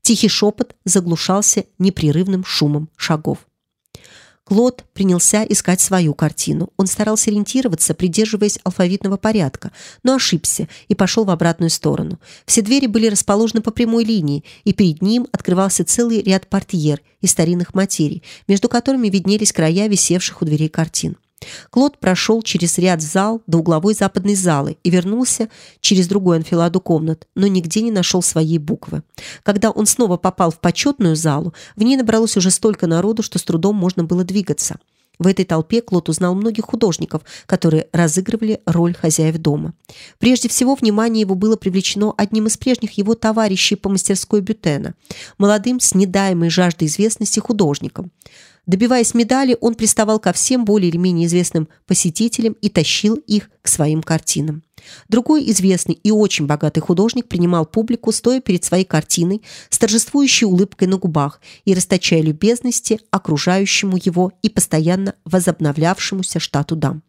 Тихий шепот заглушался непрерывным шумом шагов. Клод принялся искать свою картину. Он старался ориентироваться, придерживаясь алфавитного порядка, но ошибся и пошел в обратную сторону. Все двери были расположены по прямой линии, и перед ним открывался целый ряд портьер из старинных материй, между которыми виднелись края висевших у дверей картин. Клод прошел через ряд зал до угловой западной залы и вернулся через другую анфиладу комнат, но нигде не нашел своей буквы. Когда он снова попал в почетную залу, в ней набралось уже столько народу, что с трудом можно было двигаться. В этой толпе Клод узнал многих художников, которые разыгрывали роль хозяев дома. Прежде всего, внимание его было привлечено одним из прежних его товарищей по мастерской Бютена, молодым с недаемой жаждой известности художником. Добиваясь медали, он приставал ко всем более или менее известным посетителям и тащил их к своим картинам. Другой известный и очень богатый художник принимал публику, стоя перед своей картиной с торжествующей улыбкой на губах и расточая любезности окружающему его и постоянно возобновлявшемуся штату дам.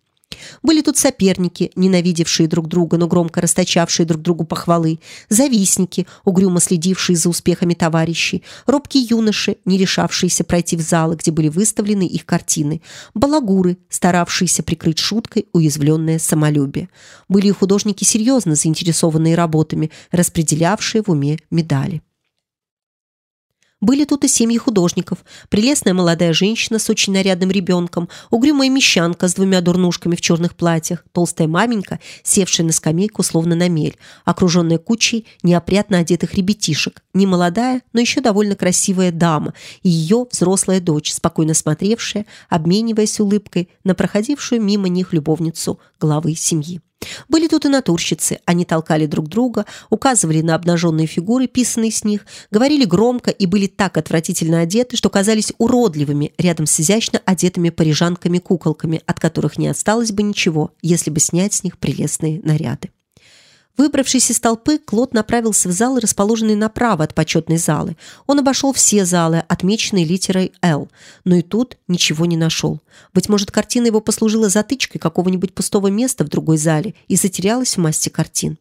Были тут соперники, ненавидевшие друг друга, но громко расточавшие друг другу похвалы, завистники, угрюмо следившие за успехами товарищей, робкие юноши, не решавшиеся пройти в залы, где были выставлены их картины, балагуры, старавшиеся прикрыть шуткой уязвленное самолюбие. Были и художники серьезно заинтересованные работами, распределявшие в уме медали. Были тут и семьи художников, прелестная молодая женщина с очень нарядным ребенком, угрюмая мещанка с двумя дурнушками в черных платьях, толстая маменька, севшая на скамейку словно на мель, окруженная кучей неопрятно одетых ребятишек, немолодая, но еще довольно красивая дама и ее взрослая дочь, спокойно смотревшая, обмениваясь улыбкой на проходившую мимо них любовницу главы семьи. Были тут и натурщицы. Они толкали друг друга, указывали на обнаженные фигуры, писанные с них, говорили громко и были так отвратительно одеты, что казались уродливыми рядом с изящно одетыми парижанками-куколками, от которых не осталось бы ничего, если бы снять с них прелестные наряды. Выбравшись из толпы, Клод направился в залы, расположенные направо от почетной залы. Он обошел все залы, отмеченные литерой «Л», но и тут ничего не нашел. Быть может, картина его послужила затычкой какого-нибудь пустого места в другой зале и затерялась в массе картин.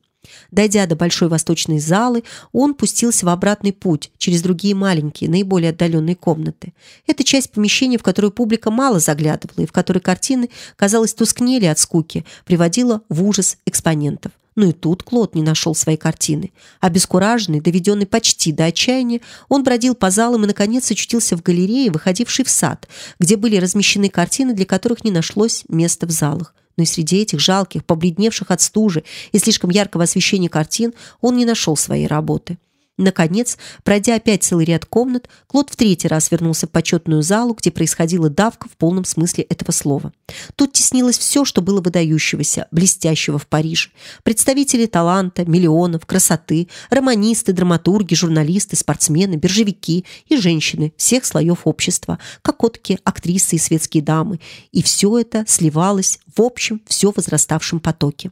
Дойдя до большой восточной залы, он пустился в обратный путь через другие маленькие, наиболее отдаленные комнаты. Это часть помещения, в которую публика мало заглядывала и в которой картины, казалось, тускнели от скуки, приводила в ужас экспонентов. Но и тут Клод не нашел своей картины. Обескураженный, доведенный почти до отчаяния, он бродил по залам и, наконец, очутился в галерее, выходившей в сад, где были размещены картины, для которых не нашлось места в залах. Но и среди этих жалких, побледневших от стужи и слишком яркого освещения картин он не нашел своей работы. Наконец, пройдя опять целый ряд комнат, Клод в третий раз вернулся в почетную залу, где происходила давка в полном смысле этого слова. Тут теснилось все, что было выдающегося, блестящего в Париже. Представители таланта, миллионов, красоты, романисты, драматурги, журналисты, спортсмены, биржевики и женщины всех слоев общества, кокотки, актрисы и светские дамы. И все это сливалось в общем, все возраставшем потоке.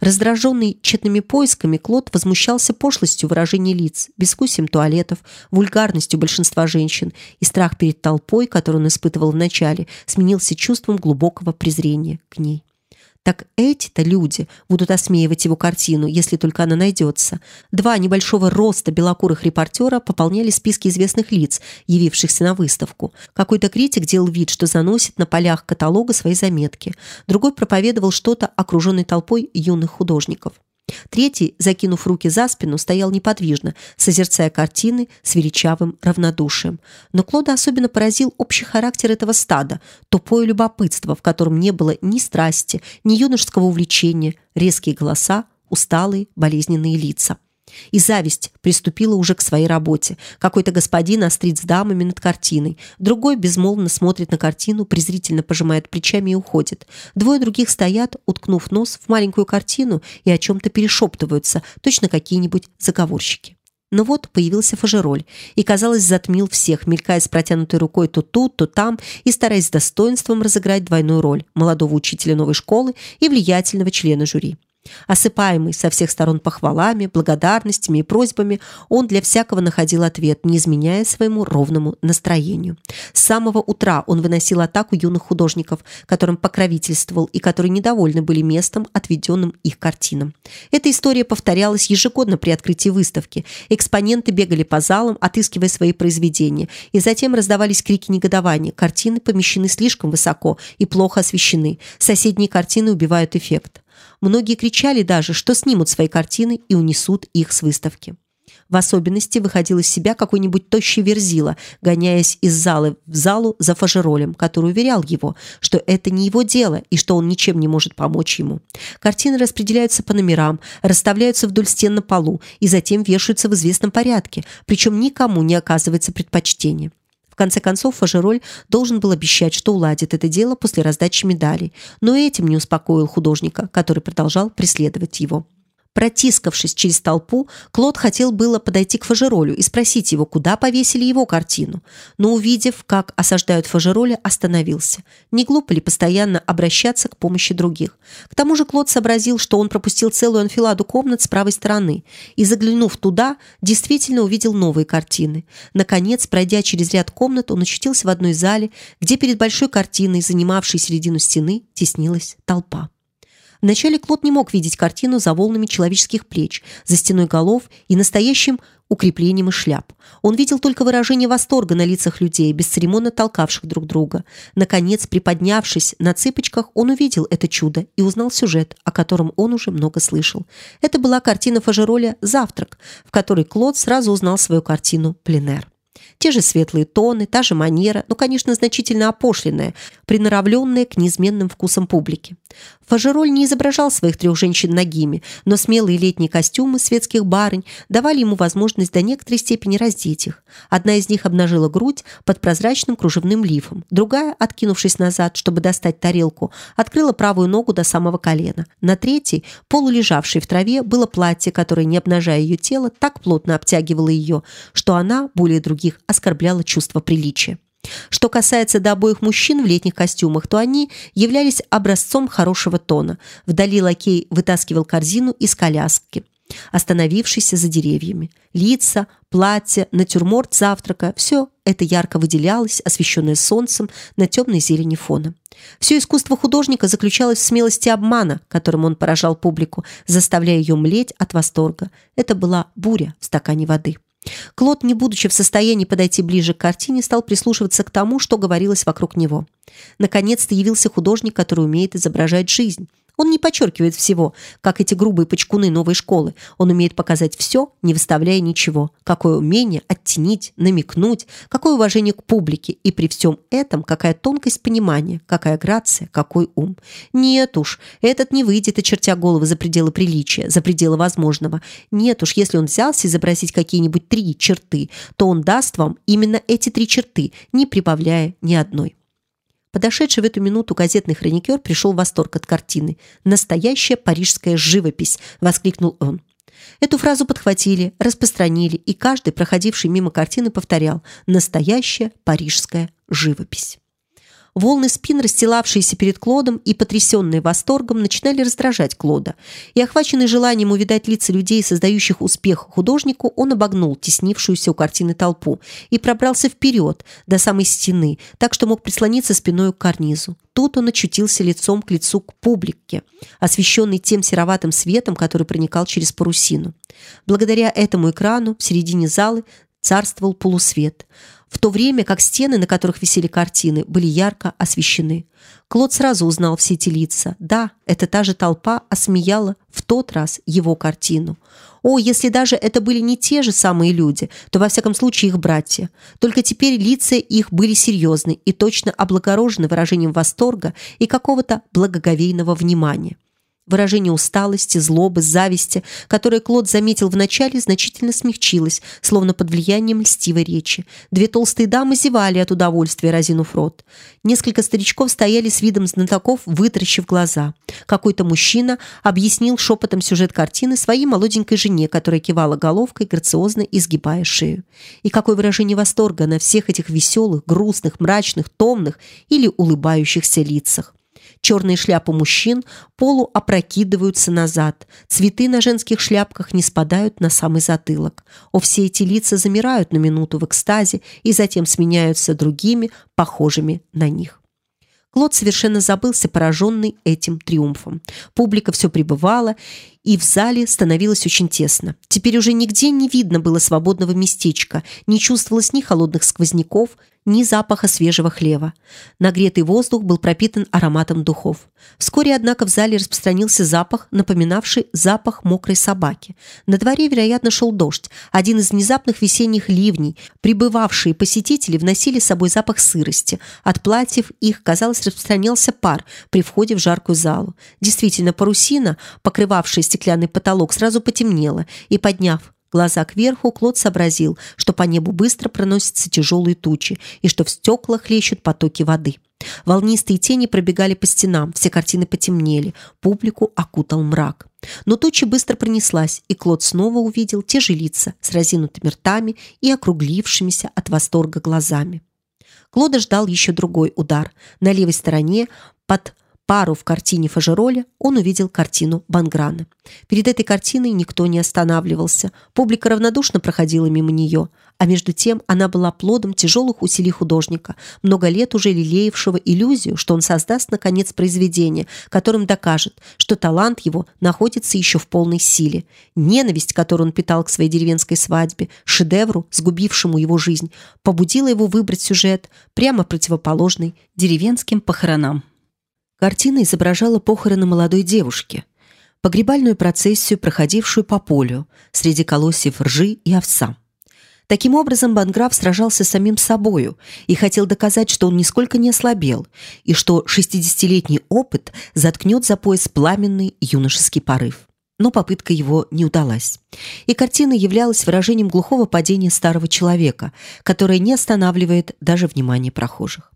Раздраженный тщетными поисками, Клод возмущался пошлостью выражения лиц, безвкусием туалетов, вульгарностью большинства женщин, и страх перед толпой, который он испытывал вначале, сменился чувством глубокого презрения к ней. Так эти-то люди будут осмеивать его картину, если только она найдется. Два небольшого роста белокурых репортера пополняли списки известных лиц, явившихся на выставку. Какой-то критик делал вид, что заносит на полях каталога свои заметки. Другой проповедовал что-то окруженной толпой юных художников. Третий, закинув руки за спину, стоял неподвижно, созерцая картины с величавым равнодушием. Но Клода особенно поразил общий характер этого стада, тупое любопытство, в котором не было ни страсти, ни юношеского увлечения, резкие голоса, усталые, болезненные лица. И зависть приступила уже к своей работе. Какой-то господин острит с дамами над картиной. Другой безмолвно смотрит на картину, презрительно пожимает плечами и уходит. Двое других стоят, уткнув нос в маленькую картину и о чем-то перешептываются, точно какие-нибудь заговорщики. Но вот появился Фажероль и, казалось, затмил всех, мелькая с протянутой рукой то тут, то там и стараясь с достоинством разыграть двойную роль молодого учителя новой школы и влиятельного члена жюри. Осыпаемый со всех сторон похвалами, благодарностями и просьбами, он для всякого находил ответ, не изменяя своему ровному настроению. С самого утра он выносил атаку юных художников, которым покровительствовал и которые недовольны были местом, отведенным их картинам. Эта история повторялась ежегодно при открытии выставки. Экспоненты бегали по залам, отыскивая свои произведения, и затем раздавались крики негодования. Картины помещены слишком высоко и плохо освещены. Соседние картины убивают эффект. Многие кричали даже, что снимут свои картины и унесут их с выставки. В особенности выходил из себя какой-нибудь тощий верзила, гоняясь из зала в залу за фажеролем, который уверял его, что это не его дело и что он ничем не может помочь ему. Картины распределяются по номерам, расставляются вдоль стен на полу и затем вешаются в известном порядке, причем никому не оказывается предпочтение конце концов, Фажероль должен был обещать, что уладит это дело после раздачи медалей, но этим не успокоил художника, который продолжал преследовать его. Протискавшись через толпу, Клод хотел было подойти к Фажеролю и спросить его, куда повесили его картину, но увидев, как осаждают Фажероля, остановился. Не глупо ли постоянно обращаться к помощи других? К тому же Клод сообразил, что он пропустил целую анфиладу комнат с правой стороны и, заглянув туда, действительно увидел новые картины. Наконец, пройдя через ряд комнат, он очутился в одной зале, где перед большой картиной, занимавшей середину стены, теснилась толпа. Вначале Клод не мог видеть картину за волнами человеческих плеч, за стеной голов и настоящим укреплением из шляп. Он видел только выражение восторга на лицах людей, бесцеремонно толкавших друг друга. Наконец, приподнявшись на цыпочках, он увидел это чудо и узнал сюжет, о котором он уже много слышал. Это была картина Фажероля «Завтрак», в которой Клод сразу узнал свою картину «Пленер». Те же светлые тоны, та же манера, но, конечно, значительно опошленная, приноравленная к неизменным вкусам публики. Фажероль не изображал своих трех женщин нагими, но смелые летние костюмы светских барынь давали ему возможность до некоторой степени раздеть их. Одна из них обнажила грудь под прозрачным кружевным лифом, другая, откинувшись назад, чтобы достать тарелку, открыла правую ногу до самого колена. На третьей, полулежавшей в траве, было платье, которое, не обнажая ее тело, так плотно обтягивало ее, что она, более других, оскорбляла чувство приличия. Что касается до обоих мужчин в летних костюмах, то они являлись образцом хорошего тона. Вдали лакей вытаскивал корзину из коляски, остановившейся за деревьями. Лица, платья, натюрморт завтрака – все это ярко выделялось, освещенное солнцем на темной зелени фона. Все искусство художника заключалось в смелости обмана, которым он поражал публику, заставляя ее млеть от восторга. Это была буря в стакане воды. Клод, не будучи в состоянии подойти ближе к картине, стал прислушиваться к тому, что говорилось вокруг него. Наконец-то явился художник, который умеет изображать жизнь. Он не подчеркивает всего, как эти грубые почкуны новой школы. Он умеет показать все, не выставляя ничего. Какое умение оттенить, намекнуть, какое уважение к публике. И при всем этом какая тонкость понимания, какая грация, какой ум. Нет уж, этот не выйдет, очертя головы за пределы приличия, за пределы возможного. Нет уж, если он взялся изобразить какие-нибудь три черты, то он даст вам именно эти три черты, не прибавляя ни одной. Подошедший в эту минуту газетный хроникер пришел в восторг от картины. «Настоящая парижская живопись!» – воскликнул он. Эту фразу подхватили, распространили, и каждый, проходивший мимо картины, повторял «Настоящая парижская живопись». Волны спин, расстилавшиеся перед Клодом и потрясенные восторгом, начинали раздражать Клода. И, охваченный желанием увидать лица людей, создающих успех художнику, он обогнул теснившуюся у картины толпу и пробрался вперед, до самой стены, так что мог прислониться спиной к карнизу. Тут он очутился лицом к лицу к публике, освещенный тем сероватым светом, который проникал через парусину. Благодаря этому экрану в середине залы царствовал полусвет – в то время как стены, на которых висели картины, были ярко освещены. Клод сразу узнал все эти лица. Да, это та же толпа осмеяла в тот раз его картину. О, если даже это были не те же самые люди, то во всяком случае их братья. Только теперь лица их были серьезны и точно облагорожены выражением восторга и какого-то благоговейного внимания. Выражение усталости, злобы, зависти, которое Клод заметил вначале, значительно смягчилось, словно под влиянием льстивой речи. Две толстые дамы зевали от удовольствия, разинув рот. Несколько старичков стояли с видом знатоков, вытаращив глаза. Какой-то мужчина объяснил шепотом сюжет картины своей молоденькой жене, которая кивала головкой, грациозно изгибая шею. И какое выражение восторга на всех этих веселых, грустных, мрачных, томных или улыбающихся лицах. Черные шляпы мужчин полу опрокидываются назад. Цветы на женских шляпках не спадают на самый затылок. О, все эти лица замирают на минуту в экстазе и затем сменяются другими, похожими на них. Клод совершенно забылся, пораженный этим триумфом. Публика все прибывала, и в зале становилось очень тесно. Теперь уже нигде не видно было свободного местечка, не чувствовалось ни холодных сквозняков, ни запаха свежего хлева. Нагретый воздух был пропитан ароматом духов. Вскоре, однако, в зале распространился запах, напоминавший запах мокрой собаки. На дворе, вероятно, шел дождь. Один из внезапных весенних ливней. Прибывавшие посетители вносили с собой запах сырости. От платьев их, казалось, распространялся пар при входе в жаркую залу. Действительно, парусина, покрывавшая стеклянный потолок, сразу потемнела, и, подняв Глаза кверху, Клод сообразил, что по небу быстро проносятся тяжелые тучи и что в стеклах хлещут потоки воды. Волнистые тени пробегали по стенам, все картины потемнели, публику окутал мрак. Но туча быстро пронеслась, и Клод снова увидел те же лица с разинутыми ртами и округлившимися от восторга глазами. Клода ждал еще другой удар. На левой стороне под пару в картине Фажероля, он увидел картину Банграна. Перед этой картиной никто не останавливался. Публика равнодушно проходила мимо нее, а между тем она была плодом тяжелых усилий художника, много лет уже лелеявшего иллюзию, что он создаст наконец произведение, которым докажет, что талант его находится еще в полной силе. Ненависть, которую он питал к своей деревенской свадьбе, шедевру, сгубившему его жизнь, побудила его выбрать сюжет прямо противоположный деревенским похоронам. Картина изображала похороны молодой девушки, погребальную процессию, проходившую по полю среди колосьев ржи и овса. Таким образом, Банграф сражался с самим собою и хотел доказать, что он нисколько не ослабел и что шестидесятилетний опыт заткнет за пояс пламенный юношеский порыв. Но попытка его не удалась. И картина являлась выражением глухого падения старого человека, которое не останавливает даже внимание прохожих.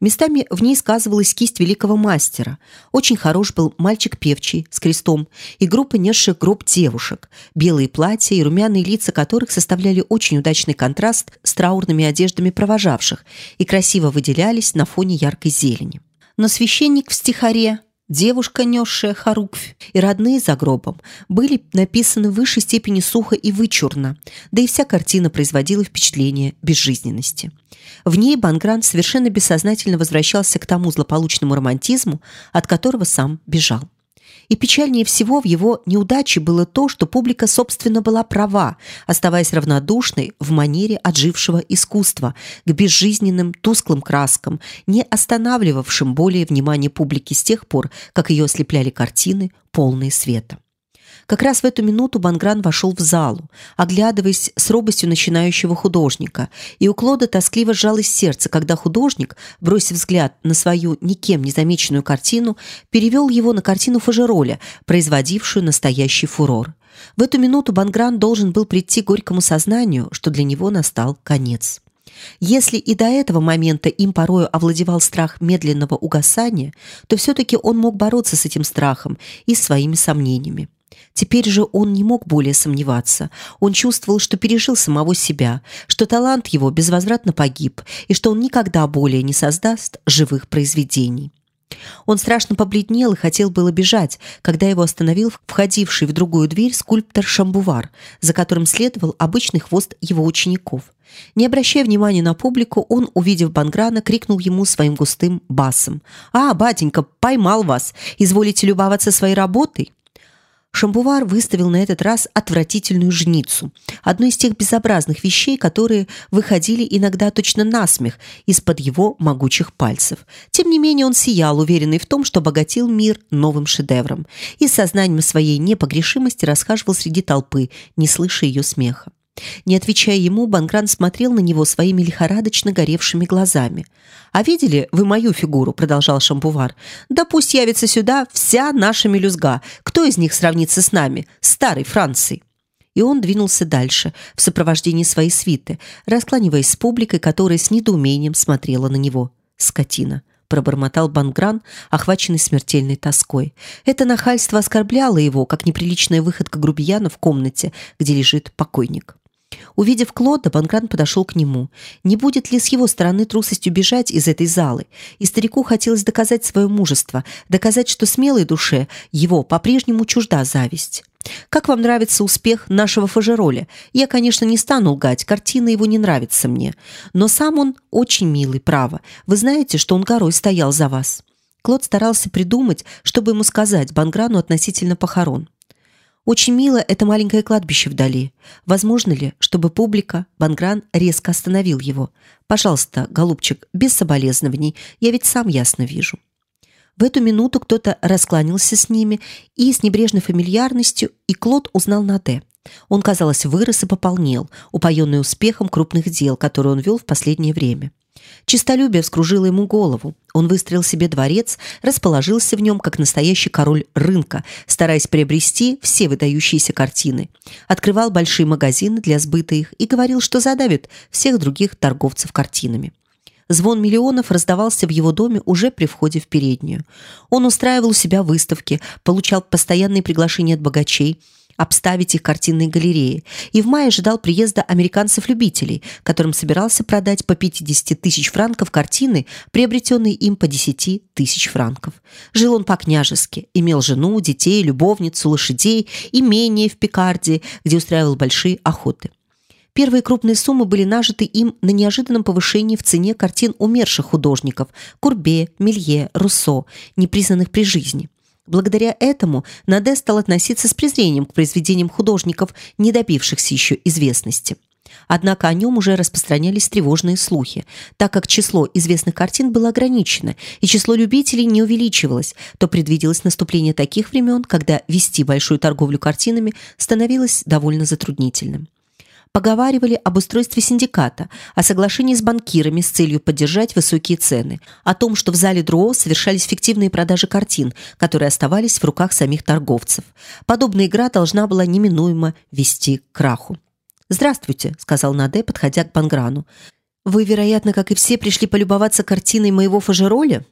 Местами в ней сказывалась кисть великого мастера. Очень хорош был мальчик певчий с крестом и группа несших гроб девушек, белые платья и румяные лица которых составляли очень удачный контраст с траурными одеждами провожавших и красиво выделялись на фоне яркой зелени. Но священник в стихаре Девушка, несшая хоруквь, и родные за гробом были написаны в высшей степени сухо и вычурно, да и вся картина производила впечатление безжизненности. В ней Бангран совершенно бессознательно возвращался к тому злополучному романтизму, от которого сам бежал. И печальнее всего в его неудаче было то, что публика, собственно, была права, оставаясь равнодушной в манере отжившего искусства к безжизненным тусклым краскам, не останавливавшим более внимание публики с тех пор, как ее ослепляли картины, полные света. Как раз в эту минуту Бангран вошел в залу, оглядываясь с робостью начинающего художника, и у Клода тоскливо сжалось сердце, когда художник, бросив взгляд на свою никем не замеченную картину, перевел его на картину Фажероля, производившую настоящий фурор. В эту минуту Бангран должен был прийти к горькому сознанию, что для него настал конец. Если и до этого момента им порою овладевал страх медленного угасания, то все-таки он мог бороться с этим страхом и своими сомнениями. Теперь же он не мог более сомневаться. Он чувствовал, что пережил самого себя, что талант его безвозвратно погиб и что он никогда более не создаст живых произведений. Он страшно побледнел и хотел было бежать, когда его остановил входивший в другую дверь скульптор Шамбувар, за которым следовал обычный хвост его учеников. Не обращая внимания на публику, он, увидев Банграна, крикнул ему своим густым басом: "А, батенька, поймал вас! Изволите любоваться своей работой?" Шамбувар выставил на этот раз отвратительную жницу, одну из тех безобразных вещей, которые выходили иногда точно насмех из-под его могучих пальцев. Тем не менее он сиял, уверенный в том, что обогатил мир новым шедевром, и с сознанием своей непогрешимости расхаживал среди толпы, не слыша ее смеха. Не отвечая ему, Бангран смотрел на него своими лихорадочно горевшими глазами. «А видели вы мою фигуру?» – продолжал Шампувар. «Да пусть явится сюда вся наша мелюзга. Кто из них сравнится с нами, старой Францией?» И он двинулся дальше, в сопровождении своей свиты, раскланиваясь с публикой, которая с недоумением смотрела на него. «Скотина!» – пробормотал Бангран, охваченный смертельной тоской. Это нахальство оскорбляло его, как неприличная выходка грубияна в комнате, где лежит покойник. Увидев Клода, Бангран подошел к нему. Не будет ли с его стороны трусостью бежать из этой залы? И старику хотелось доказать свое мужество, доказать, что смелой душе его по-прежнему чужда зависть. Как вам нравится успех нашего Фажероля? Я, конечно, не стану лгать, картина его не нравится мне, но сам он очень милый, право. Вы знаете, что он горой стоял за вас. Клод старался придумать, чтобы ему сказать Банграну относительно похорон. Очень мило это маленькое кладбище вдали. Возможно ли, чтобы публика, Бангран резко остановил его? Пожалуйста, голубчик, без соболезнований, я ведь сам ясно вижу. В эту минуту кто-то раскланялся с ними, и с небрежной фамильярностью и Клод узнал Наде. Он, казалось, вырос и пополнел, упоенный успехом крупных дел, которые он вел в последнее время. Чистолюбие вскружило ему голову. Он выстроил себе дворец, расположился в нем как настоящий король рынка, стараясь приобрести все выдающиеся картины. Открывал большие магазины для сбыта их и говорил, что задавит всех других торговцев картинами. Звон миллионов раздавался в его доме уже при входе в переднюю. Он устраивал у себя выставки, получал постоянные приглашения от богачей – обставить их картинной галереи, и в мае ожидал приезда американцев-любителей, которым собирался продать по 50 тысяч франков картины, приобретенные им по 10 тысяч франков. Жил он по-княжески, имел жену, детей, любовницу, лошадей, имение в Пикардии, где устраивал большие охоты. Первые крупные суммы были нажиты им на неожиданном повышении в цене картин умерших художников Курбе, Мелье, Руссо, непризнанных при жизни. Благодаря этому Наде стал относиться с презрением к произведениям художников, не добившихся еще известности. Однако о нем уже распространялись тревожные слухи, так как число известных картин было ограничено и число любителей не увеличивалось, то предвиделось наступление таких времен, когда вести большую торговлю картинами становилось довольно затруднительным поговаривали об устройстве синдиката, о соглашении с банкирами с целью поддержать высокие цены, о том, что в зале Дро совершались фиктивные продажи картин, которые оставались в руках самих торговцев. Подобная игра должна была неминуемо вести к краху. «Здравствуйте», — сказал Наде, подходя к Банграну. «Вы, вероятно, как и все, пришли полюбоваться картиной моего Фажероля?»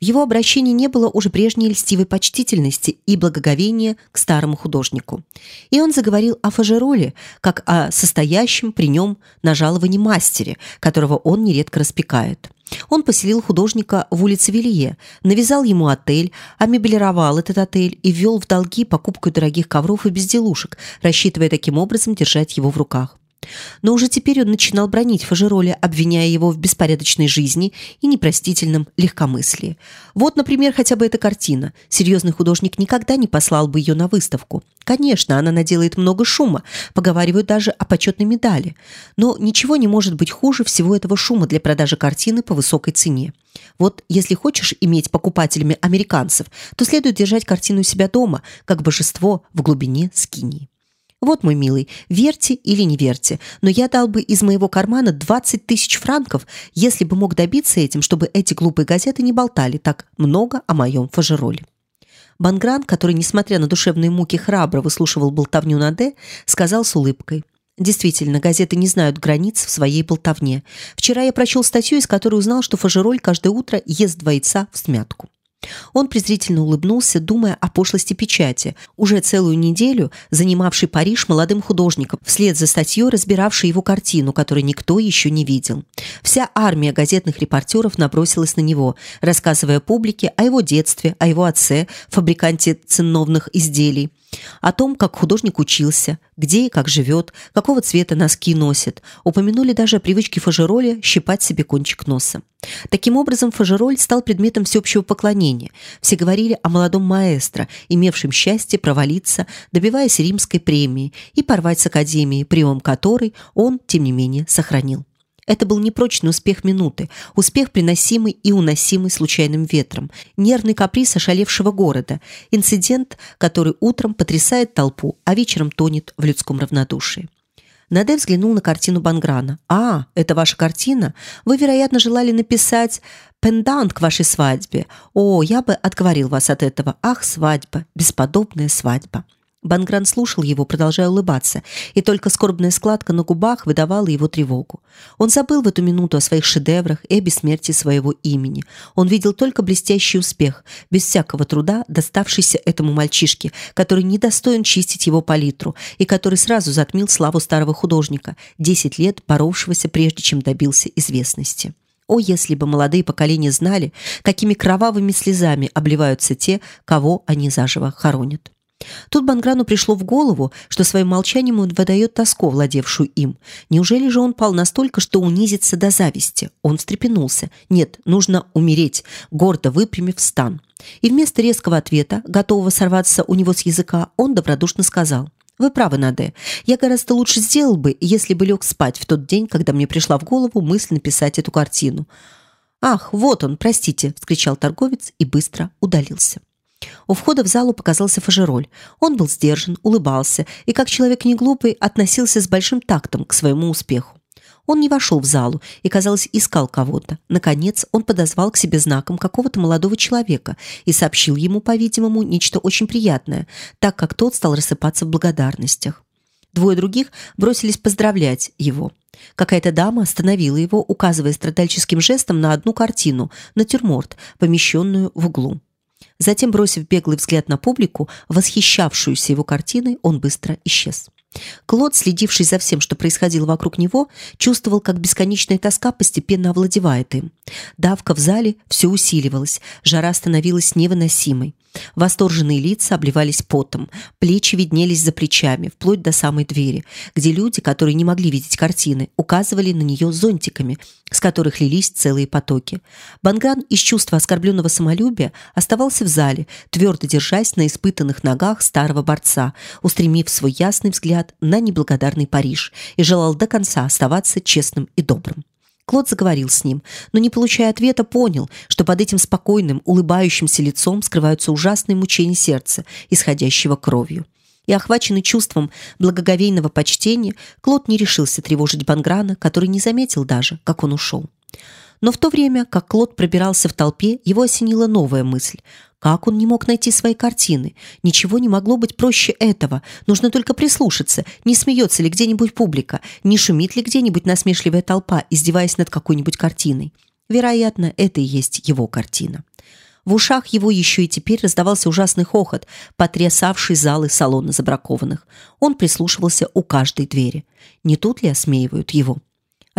В его обращении не было уже прежней льстивой почтительности и благоговения к старому художнику. И он заговорил о Фажероле, как о состоящем при нем на жаловании мастере, которого он нередко распекает. Он поселил художника в улице Вилье, навязал ему отель, амебелировал этот отель и ввел в долги покупку дорогих ковров и безделушек, рассчитывая таким образом держать его в руках. Но уже теперь он начинал бронить Фажероля, обвиняя его в беспорядочной жизни и непростительном легкомыслии. Вот, например, хотя бы эта картина. Серьезный художник никогда не послал бы ее на выставку. Конечно, она наделает много шума, поговаривают даже о почетной медали. Но ничего не может быть хуже всего этого шума для продажи картины по высокой цене. Вот если хочешь иметь покупателями американцев, то следует держать картину у себя дома, как божество в глубине скинии. Вот, мой милый, верьте или не верьте, но я дал бы из моего кармана 20 тысяч франков, если бы мог добиться этим, чтобы эти глупые газеты не болтали так много о моем фажероле. Бангран, который, несмотря на душевные муки, храбро выслушивал болтовню на Д, сказал с улыбкой. Действительно, газеты не знают границ в своей болтовне. Вчера я прочел статью, из которой узнал, что Фажероль каждое утро ест два яйца в смятку. Он презрительно улыбнулся, думая о пошлости печати, уже целую неделю занимавший Париж молодым художником, вслед за статьей разбиравшей его картину, которую никто еще не видел. Вся армия газетных репортеров набросилась на него, рассказывая публике о его детстве, о его отце, фабриканте ценновных изделий, о том, как художник учился, где и как живет, какого цвета носки носит. Упомянули даже о привычке Фажероля щипать себе кончик носа. Таким образом, Фажероль стал предметом всеобщего поклонения. Все говорили о молодом маэстро, имевшем счастье провалиться, добиваясь римской премии и порвать с академией, прием которой он, тем не менее, сохранил. Это был непрочный успех минуты, успех, приносимый и уносимый случайным ветром, нервный каприз ошалевшего города, инцидент, который утром потрясает толпу, а вечером тонет в людском равнодушии. Наде взглянул на картину Банграна. «А, это ваша картина? Вы, вероятно, желали написать пендант к вашей свадьбе. О, я бы отговорил вас от этого. Ах, свадьба, бесподобная свадьба!» Бангран слушал его, продолжая улыбаться, и только скорбная складка на губах выдавала его тревогу. Он забыл в эту минуту о своих шедеврах и о бессмертии своего имени. Он видел только блестящий успех, без всякого труда доставшийся этому мальчишке, который не достоин чистить его палитру и который сразу затмил славу старого художника, десять лет боровшегося прежде чем добился известности. О, если бы молодые поколения знали, какими кровавыми слезами обливаются те, кого они заживо хоронят. Тут Банграну пришло в голову, что своим молчанием он выдает тоску, владевшую им. Неужели же он пал настолько, что унизится до зависти? Он встрепенулся. Нет, нужно умереть, гордо выпрямив стан. И вместо резкого ответа, готового сорваться у него с языка, он добродушно сказал: вы правы, Наде. Я гораздо лучше сделал бы, если бы лег спать в тот день, когда мне пришла в голову мысль написать эту картину. Ах, вот он, простите, вскричал торговец и быстро удалился. У входа в залу показался Фажероль. Он был сдержан, улыбался и, как человек неглупый, относился с большим тактом к своему успеху. Он не вошел в залу и, казалось, искал кого-то. Наконец, он подозвал к себе знаком какого-то молодого человека и сообщил ему, по-видимому, нечто очень приятное, так как тот стал рассыпаться в благодарностях. Двое других бросились поздравлять его. Какая-то дама остановила его, указывая страдальческим жестом на одну картину, натюрморт, помещенную в углу. Затем, бросив беглый взгляд на публику, восхищавшуюся его картиной, он быстро исчез. Клод, следивший за всем, что происходило вокруг него, чувствовал, как бесконечная тоска постепенно овладевает им. Давка в зале все усиливалась, жара становилась невыносимой. Восторженные лица обливались потом, плечи виднелись за плечами, вплоть до самой двери, где люди, которые не могли видеть картины, указывали на нее зонтиками, с которых лились целые потоки. Банган из чувства оскорбленного самолюбия оставался в зале, твердо держась на испытанных ногах старого борца, устремив свой ясный взгляд на неблагодарный Париж и желал до конца оставаться честным и добрым. Клод заговорил с ним, но не получая ответа, понял, что под этим спокойным, улыбающимся лицом скрываются ужасные мучения сердца, исходящего кровью. И охваченный чувством благоговейного почтения, Клод не решился тревожить Банграна, который не заметил даже, как он ушел. Но в то время, как Клод пробирался в толпе, его осенила новая мысль. Как он не мог найти свои картины? Ничего не могло быть проще этого. Нужно только прислушаться, не смеется ли где-нибудь публика, не шумит ли где-нибудь насмешливая толпа, издеваясь над какой-нибудь картиной. Вероятно, это и есть его картина. В ушах его еще и теперь раздавался ужасный хохот, потрясавший залы салона забракованных. Он прислушивался у каждой двери. Не тут ли осмеивают его?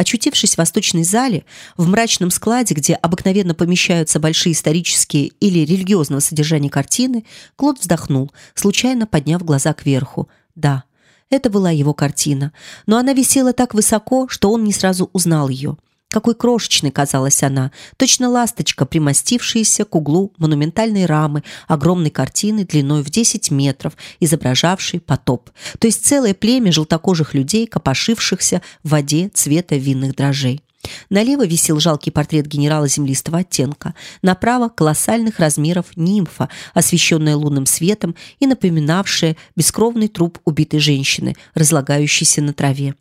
Очутившись в восточной зале, в мрачном складе, где обыкновенно помещаются большие исторические или религиозного содержания картины, Клод вздохнул, случайно подняв глаза кверху. Да, это была его картина, но она висела так высоко, что он не сразу узнал ее. Какой крошечной казалась она, точно ласточка, примостившаяся к углу монументальной рамы огромной картины длиной в 10 метров, изображавшей потоп, то есть целое племя желтокожих людей, копошившихся в воде цвета винных дрожжей. Налево висел жалкий портрет генерала землистого оттенка, направо колоссальных размеров нимфа, освещенная лунным светом и напоминавшая бескровный труп убитой женщины, разлагающейся на траве.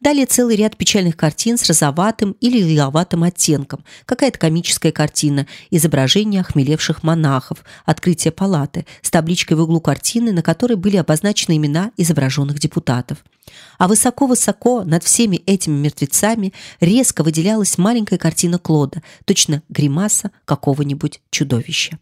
Далее целый ряд печальных картин с розоватым или лиловатым оттенком, какая-то комическая картина, изображение охмелевших монахов, открытие палаты с табличкой в углу картины, на которой были обозначены имена изображенных депутатов. А высоко-высоко над всеми этими мертвецами резко выделялась маленькая картина Клода, точно гримаса какого-нибудь чудовища.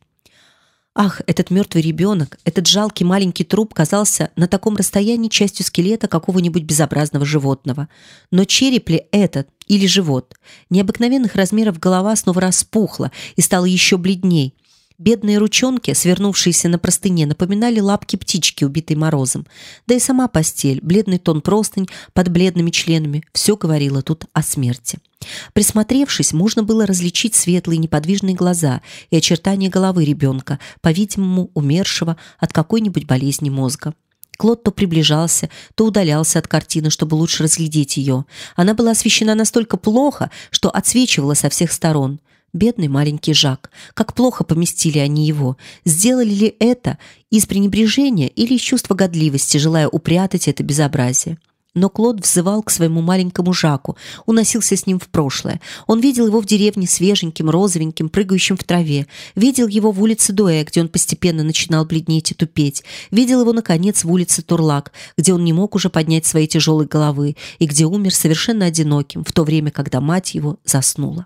Ах, этот мертвый ребенок, этот жалкий маленький труп казался на таком расстоянии частью скелета какого-нибудь безобразного животного. Но череп ли этот или живот? Необыкновенных размеров голова снова распухла и стала еще бледней. Бедные ручонки, свернувшиеся на простыне, напоминали лапки птички, убитой морозом. Да и сама постель, бледный тон простынь под бледными членами, все говорило тут о смерти. Присмотревшись, можно было различить светлые неподвижные глаза и очертания головы ребенка, по-видимому, умершего от какой-нибудь болезни мозга. Клод то приближался, то удалялся от картины, чтобы лучше разглядеть ее. Она была освещена настолько плохо, что отсвечивала со всех сторон. Бедный маленький Жак. Как плохо поместили они его. Сделали ли это из пренебрежения или из чувства годливости, желая упрятать это безобразие? Но Клод взывал к своему маленькому Жаку, уносился с ним в прошлое. Он видел его в деревне свеженьким, розовеньким, прыгающим в траве. Видел его в улице Дуэ, где он постепенно начинал бледнеть и тупеть. Видел его, наконец, в улице Турлак, где он не мог уже поднять своей тяжелой головы и где умер совершенно одиноким, в то время, когда мать его заснула.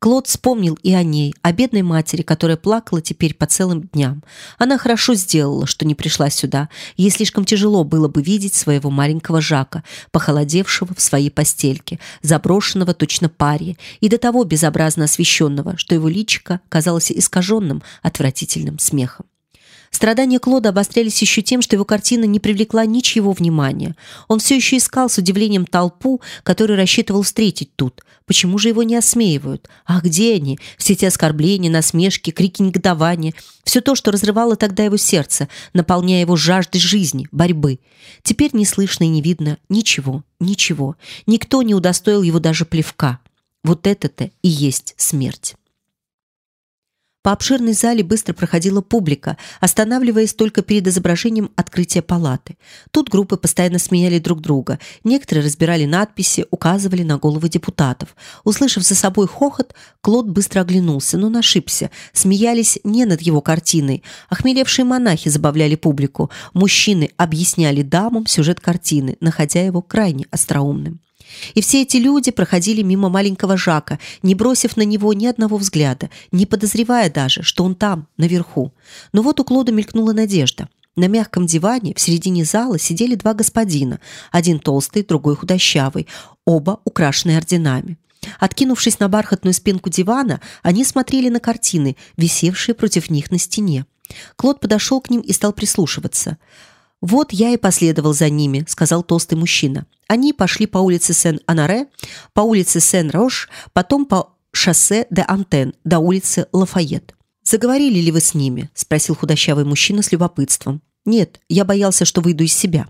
Клод вспомнил и о ней, о бедной матери, которая плакала теперь по целым дням. Она хорошо сделала, что не пришла сюда. Ей слишком тяжело было бы видеть своего маленького Жака, похолодевшего в своей постельке, заброшенного точно паре и до того безобразно освещенного, что его личико казалось искаженным отвратительным смехом. Страдания Клода обострялись еще тем, что его картина не привлекла ничьего внимания. Он все еще искал с удивлением толпу, которую рассчитывал встретить тут. Почему же его не осмеивают? А где они? Все эти оскорбления, насмешки, крики негодования. Все то, что разрывало тогда его сердце, наполняя его жаждой жизни, борьбы. Теперь не слышно и не видно ничего, ничего. Никто не удостоил его даже плевка. Вот это-то и есть смерть. По обширной зале быстро проходила публика, останавливаясь только перед изображением открытия палаты. Тут группы постоянно сменяли друг друга. Некоторые разбирали надписи, указывали на головы депутатов. Услышав за собой хохот, Клод быстро оглянулся, но ошибся. Смеялись не над его картиной. Охмелевшие монахи забавляли публику. Мужчины объясняли дамам сюжет картины, находя его крайне остроумным. И все эти люди проходили мимо маленького Жака, не бросив на него ни одного взгляда, не подозревая даже, что он там, наверху. Но вот у Клода мелькнула надежда. На мягком диване в середине зала сидели два господина, один толстый, другой худощавый, оба украшенные орденами. Откинувшись на бархатную спинку дивана, они смотрели на картины, висевшие против них на стене. Клод подошел к ним и стал прислушиваться. Вот я и последовал за ними, сказал толстый мужчина. Они пошли по улице Сен-Анаре, по улице Сен-Рош, потом по шоссе де Антен до улицы Лафайет. Заговорили ли вы с ними? спросил худощавый мужчина с любопытством. Нет, я боялся, что выйду из себя.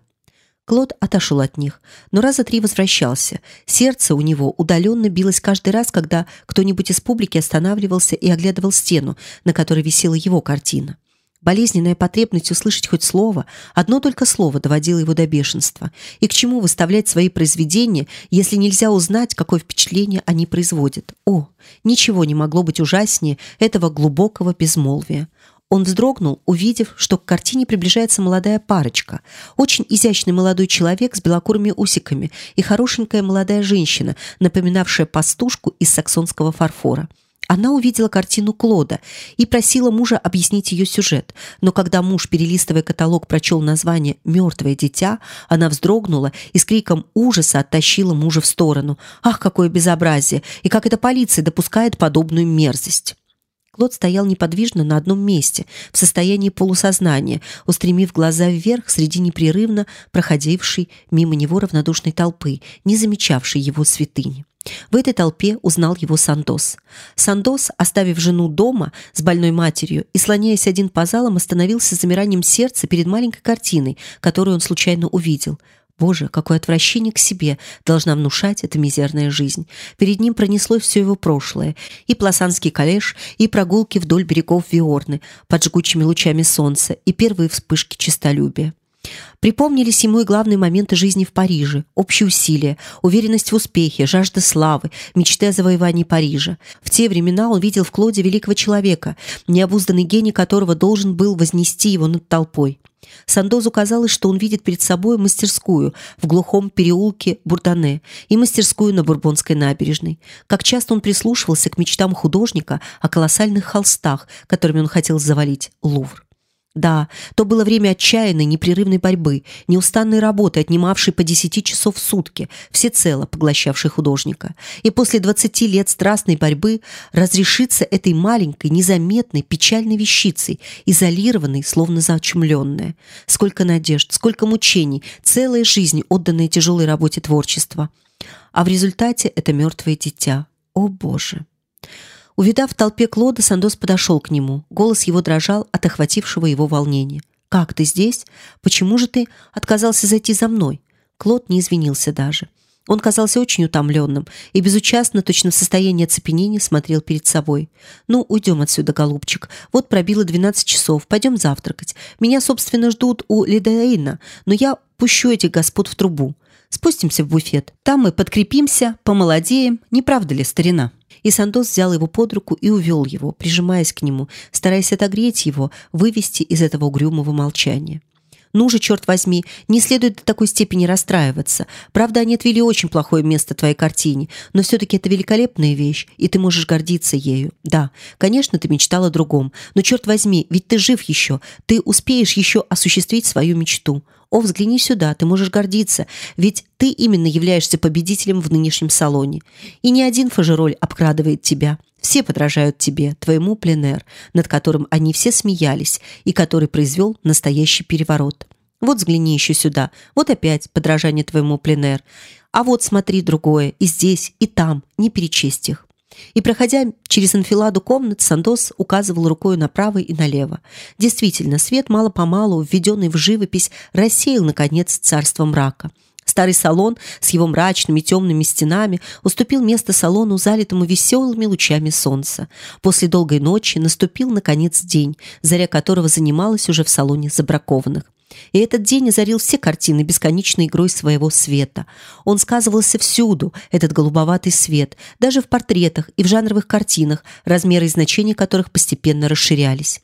Клод отошел от них, но раза три возвращался. Сердце у него удаленно билось каждый раз, когда кто-нибудь из публики останавливался и оглядывал стену, на которой висела его картина. Болезненная потребность услышать хоть слово, одно только слово доводило его до бешенства. И к чему выставлять свои произведения, если нельзя узнать, какое впечатление они производят? О, ничего не могло быть ужаснее этого глубокого безмолвия. Он вздрогнул, увидев, что к картине приближается молодая парочка. Очень изящный молодой человек с белокурыми усиками и хорошенькая молодая женщина, напоминавшая пастушку из саксонского фарфора. Она увидела картину Клода и просила мужа объяснить ее сюжет. Но когда муж, перелистывая каталог, прочел название «Мертвое дитя», она вздрогнула и с криком ужаса оттащила мужа в сторону. «Ах, какое безобразие! И как эта полиция допускает подобную мерзость!» Клод стоял неподвижно на одном месте, в состоянии полусознания, устремив глаза вверх среди непрерывно проходившей мимо него равнодушной толпы, не замечавшей его святыни. В этой толпе узнал его Сандос. Сандос, оставив жену дома с больной матерью и слоняясь один по залам, остановился с замиранием сердца перед маленькой картиной, которую он случайно увидел. Боже, какое отвращение к себе должна внушать эта мизерная жизнь. Перед ним пронеслось все его прошлое: и пласанский коллеж, и прогулки вдоль берегов Виорны под жгучими лучами солнца, и первые вспышки честолюбия. Припомнились ему и главные моменты жизни в Париже: общие усилия, уверенность в успехе, жажда славы, мечты о завоевании Парижа. В те времена он видел в Клоде великого человека, необузданный гений которого должен был вознести его над толпой. Сандозу казалось, что он видит перед собой мастерскую в глухом переулке Бурдане и мастерскую на Бурбонской набережной. Как часто он прислушивался к мечтам художника о колоссальных холстах, которыми он хотел завалить Лувр. Да, то было время отчаянной, непрерывной борьбы, неустанной работы, отнимавшей по десяти часов в сутки, всецело поглощавшей художника. И после двадцати лет страстной борьбы разрешиться этой маленькой, незаметной, печальной вещицей, изолированной, словно зачумленная. Сколько надежд, сколько мучений, целая жизнь, отданная тяжелой работе творчества. А в результате это мертвое дитя. О, Боже! Увидав в толпе Клода, Сандос подошел к нему. Голос его дрожал от охватившего его волнения. Как ты здесь? Почему же ты отказался зайти за мной? Клод не извинился даже. Он казался очень утомленным и безучастно, точно в состоянии оцепенения, смотрел перед собой. «Ну, уйдем отсюда, голубчик. Вот пробило двенадцать часов. Пойдем завтракать. Меня, собственно, ждут у Лидейна, но я пущу этих господ в трубу. Спустимся в буфет. Там мы подкрепимся, помолодеем. Не правда ли, старина?» И Сандос взял его под руку и увел его, прижимаясь к нему, стараясь отогреть его, вывести из этого угрюмого молчания. Ну же, черт возьми, не следует до такой степени расстраиваться. Правда, они отвели очень плохое место твоей картине, но все-таки это великолепная вещь, и ты можешь гордиться ею. Да, конечно, ты мечтала о другом, но черт возьми, ведь ты жив еще, ты успеешь еще осуществить свою мечту. О, взгляни сюда, ты можешь гордиться, ведь ты именно являешься победителем в нынешнем салоне. И ни один фажероль обкрадывает тебя. Все подражают тебе, твоему пленэр, над которым они все смеялись и который произвел настоящий переворот. Вот взгляни еще сюда. Вот опять подражание твоему пленэр. А вот смотри другое, и здесь, и там, не перечесть их. И проходя через анфиладу комнат, Сандос указывал рукой направо и налево. Действительно, свет мало-помалу, введенный в живопись, рассеял наконец царство мрака. Старый салон с его мрачными темными стенами уступил место салону, залитому веселыми лучами солнца. После долгой ночи наступил наконец день, заря которого занималась уже в салоне забракованных. И этот день озарил все картины бесконечной игрой своего света. Он сказывался всюду, этот голубоватый свет, даже в портретах и в жанровых картинах, размеры и значения которых постепенно расширялись.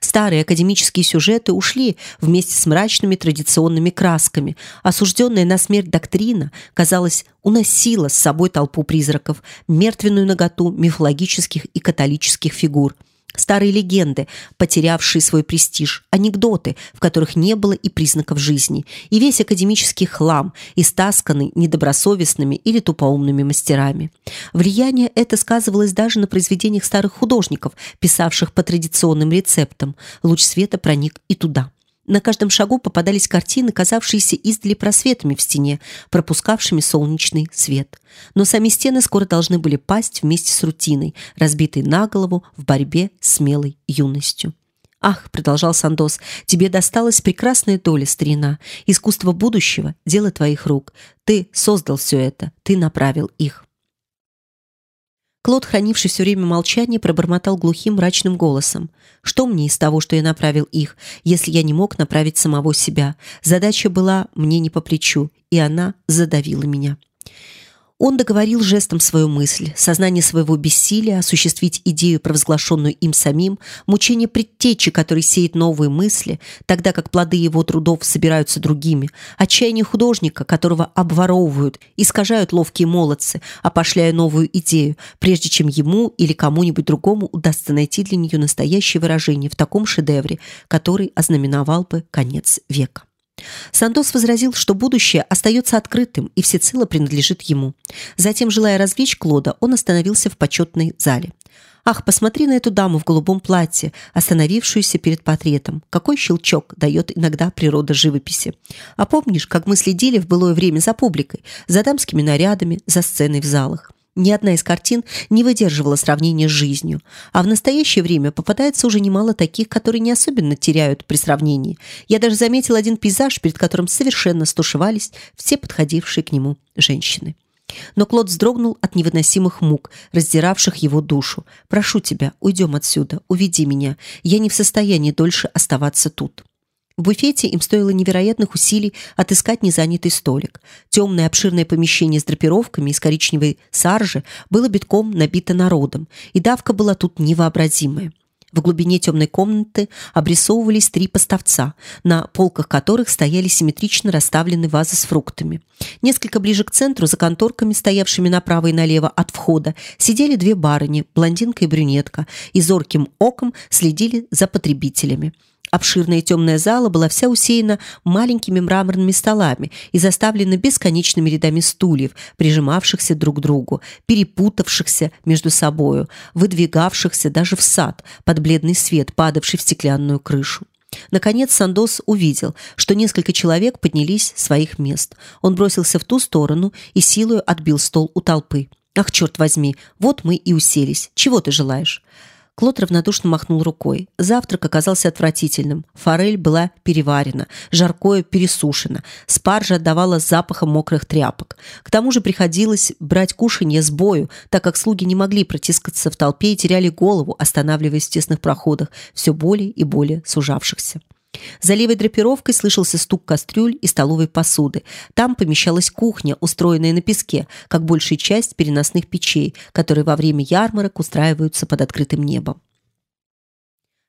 Старые академические сюжеты ушли вместе с мрачными традиционными красками. Осужденная на смерть доктрина, казалось, уносила с собой толпу призраков, мертвенную наготу мифологических и католических фигур – Старые легенды, потерявшие свой престиж, анекдоты, в которых не было и признаков жизни, и весь академический хлам, истасканный недобросовестными или тупоумными мастерами. Влияние это сказывалось даже на произведениях старых художников, писавших по традиционным рецептам. Луч света проник и туда. На каждом шагу попадались картины, казавшиеся издали просветами в стене, пропускавшими солнечный свет. Но сами стены скоро должны были пасть вместе с рутиной, разбитой на голову в борьбе с смелой юностью. «Ах», — продолжал Сандос, — «тебе досталась прекрасная доля, старина. Искусство будущего — дело твоих рук. Ты создал все это, ты направил их». Клод, хранивший все время молчание, пробормотал глухим мрачным голосом. «Что мне из того, что я направил их, если я не мог направить самого себя? Задача была мне не по плечу, и она задавила меня». Он договорил жестом свою мысль, сознание своего бессилия осуществить идею, провозглашенную им самим, мучение предтечи, который сеет новые мысли, тогда как плоды его трудов собираются другими, отчаяние художника, которого обворовывают, искажают ловкие молодцы, опошляя новую идею, прежде чем ему или кому-нибудь другому удастся найти для нее настоящее выражение в таком шедевре, который ознаменовал бы конец века. Сандос возразил, что будущее остается открытым и всецело принадлежит ему. Затем, желая развлечь Клода, он остановился в почетной зале. Ах, посмотри на эту даму в голубом платье, остановившуюся перед портретом. Какой щелчок дает иногда природа живописи. А помнишь, как мы следили в былое время за публикой, за дамскими нарядами, за сценой в залах? Ни одна из картин не выдерживала сравнения с жизнью, а в настоящее время попадается уже немало таких, которые не особенно теряют при сравнении. Я даже заметил один пейзаж, перед которым совершенно стушевались все подходившие к нему женщины. Но Клод вздрогнул от невыносимых мук, раздиравших его душу. «Прошу тебя, уйдем отсюда, уведи меня. Я не в состоянии дольше оставаться тут». В буфете им стоило невероятных усилий отыскать незанятый столик. Темное обширное помещение с драпировками из коричневой саржи было битком набито народом, и давка была тут невообразимая. В глубине темной комнаты обрисовывались три поставца, на полках которых стояли симметрично расставлены вазы с фруктами. Несколько ближе к центру, за конторками, стоявшими направо и налево от входа, сидели две барыни, блондинка и брюнетка, и зорким оком следили за потребителями. Обширная темная зала была вся усеяна маленькими мраморными столами и заставлена бесконечными рядами стульев, прижимавшихся друг к другу, перепутавшихся между собою, выдвигавшихся даже в сад под бледный свет, падавший в стеклянную крышу. Наконец Сандос увидел, что несколько человек поднялись с своих мест. Он бросился в ту сторону и силою отбил стол у толпы. «Ах, черт возьми, вот мы и уселись. Чего ты желаешь?» Клод равнодушно махнул рукой. Завтрак оказался отвратительным. Форель была переварена, жаркое пересушено, спаржа отдавала запахом мокрых тряпок. К тому же приходилось брать кушанье с бою, так как слуги не могли протискаться в толпе и теряли голову, останавливаясь в тесных проходах, все более и более сужавшихся. За левой драпировкой слышался стук кастрюль и столовой посуды. Там помещалась кухня, устроенная на песке, как большая часть переносных печей, которые во время ярмарок устраиваются под открытым небом.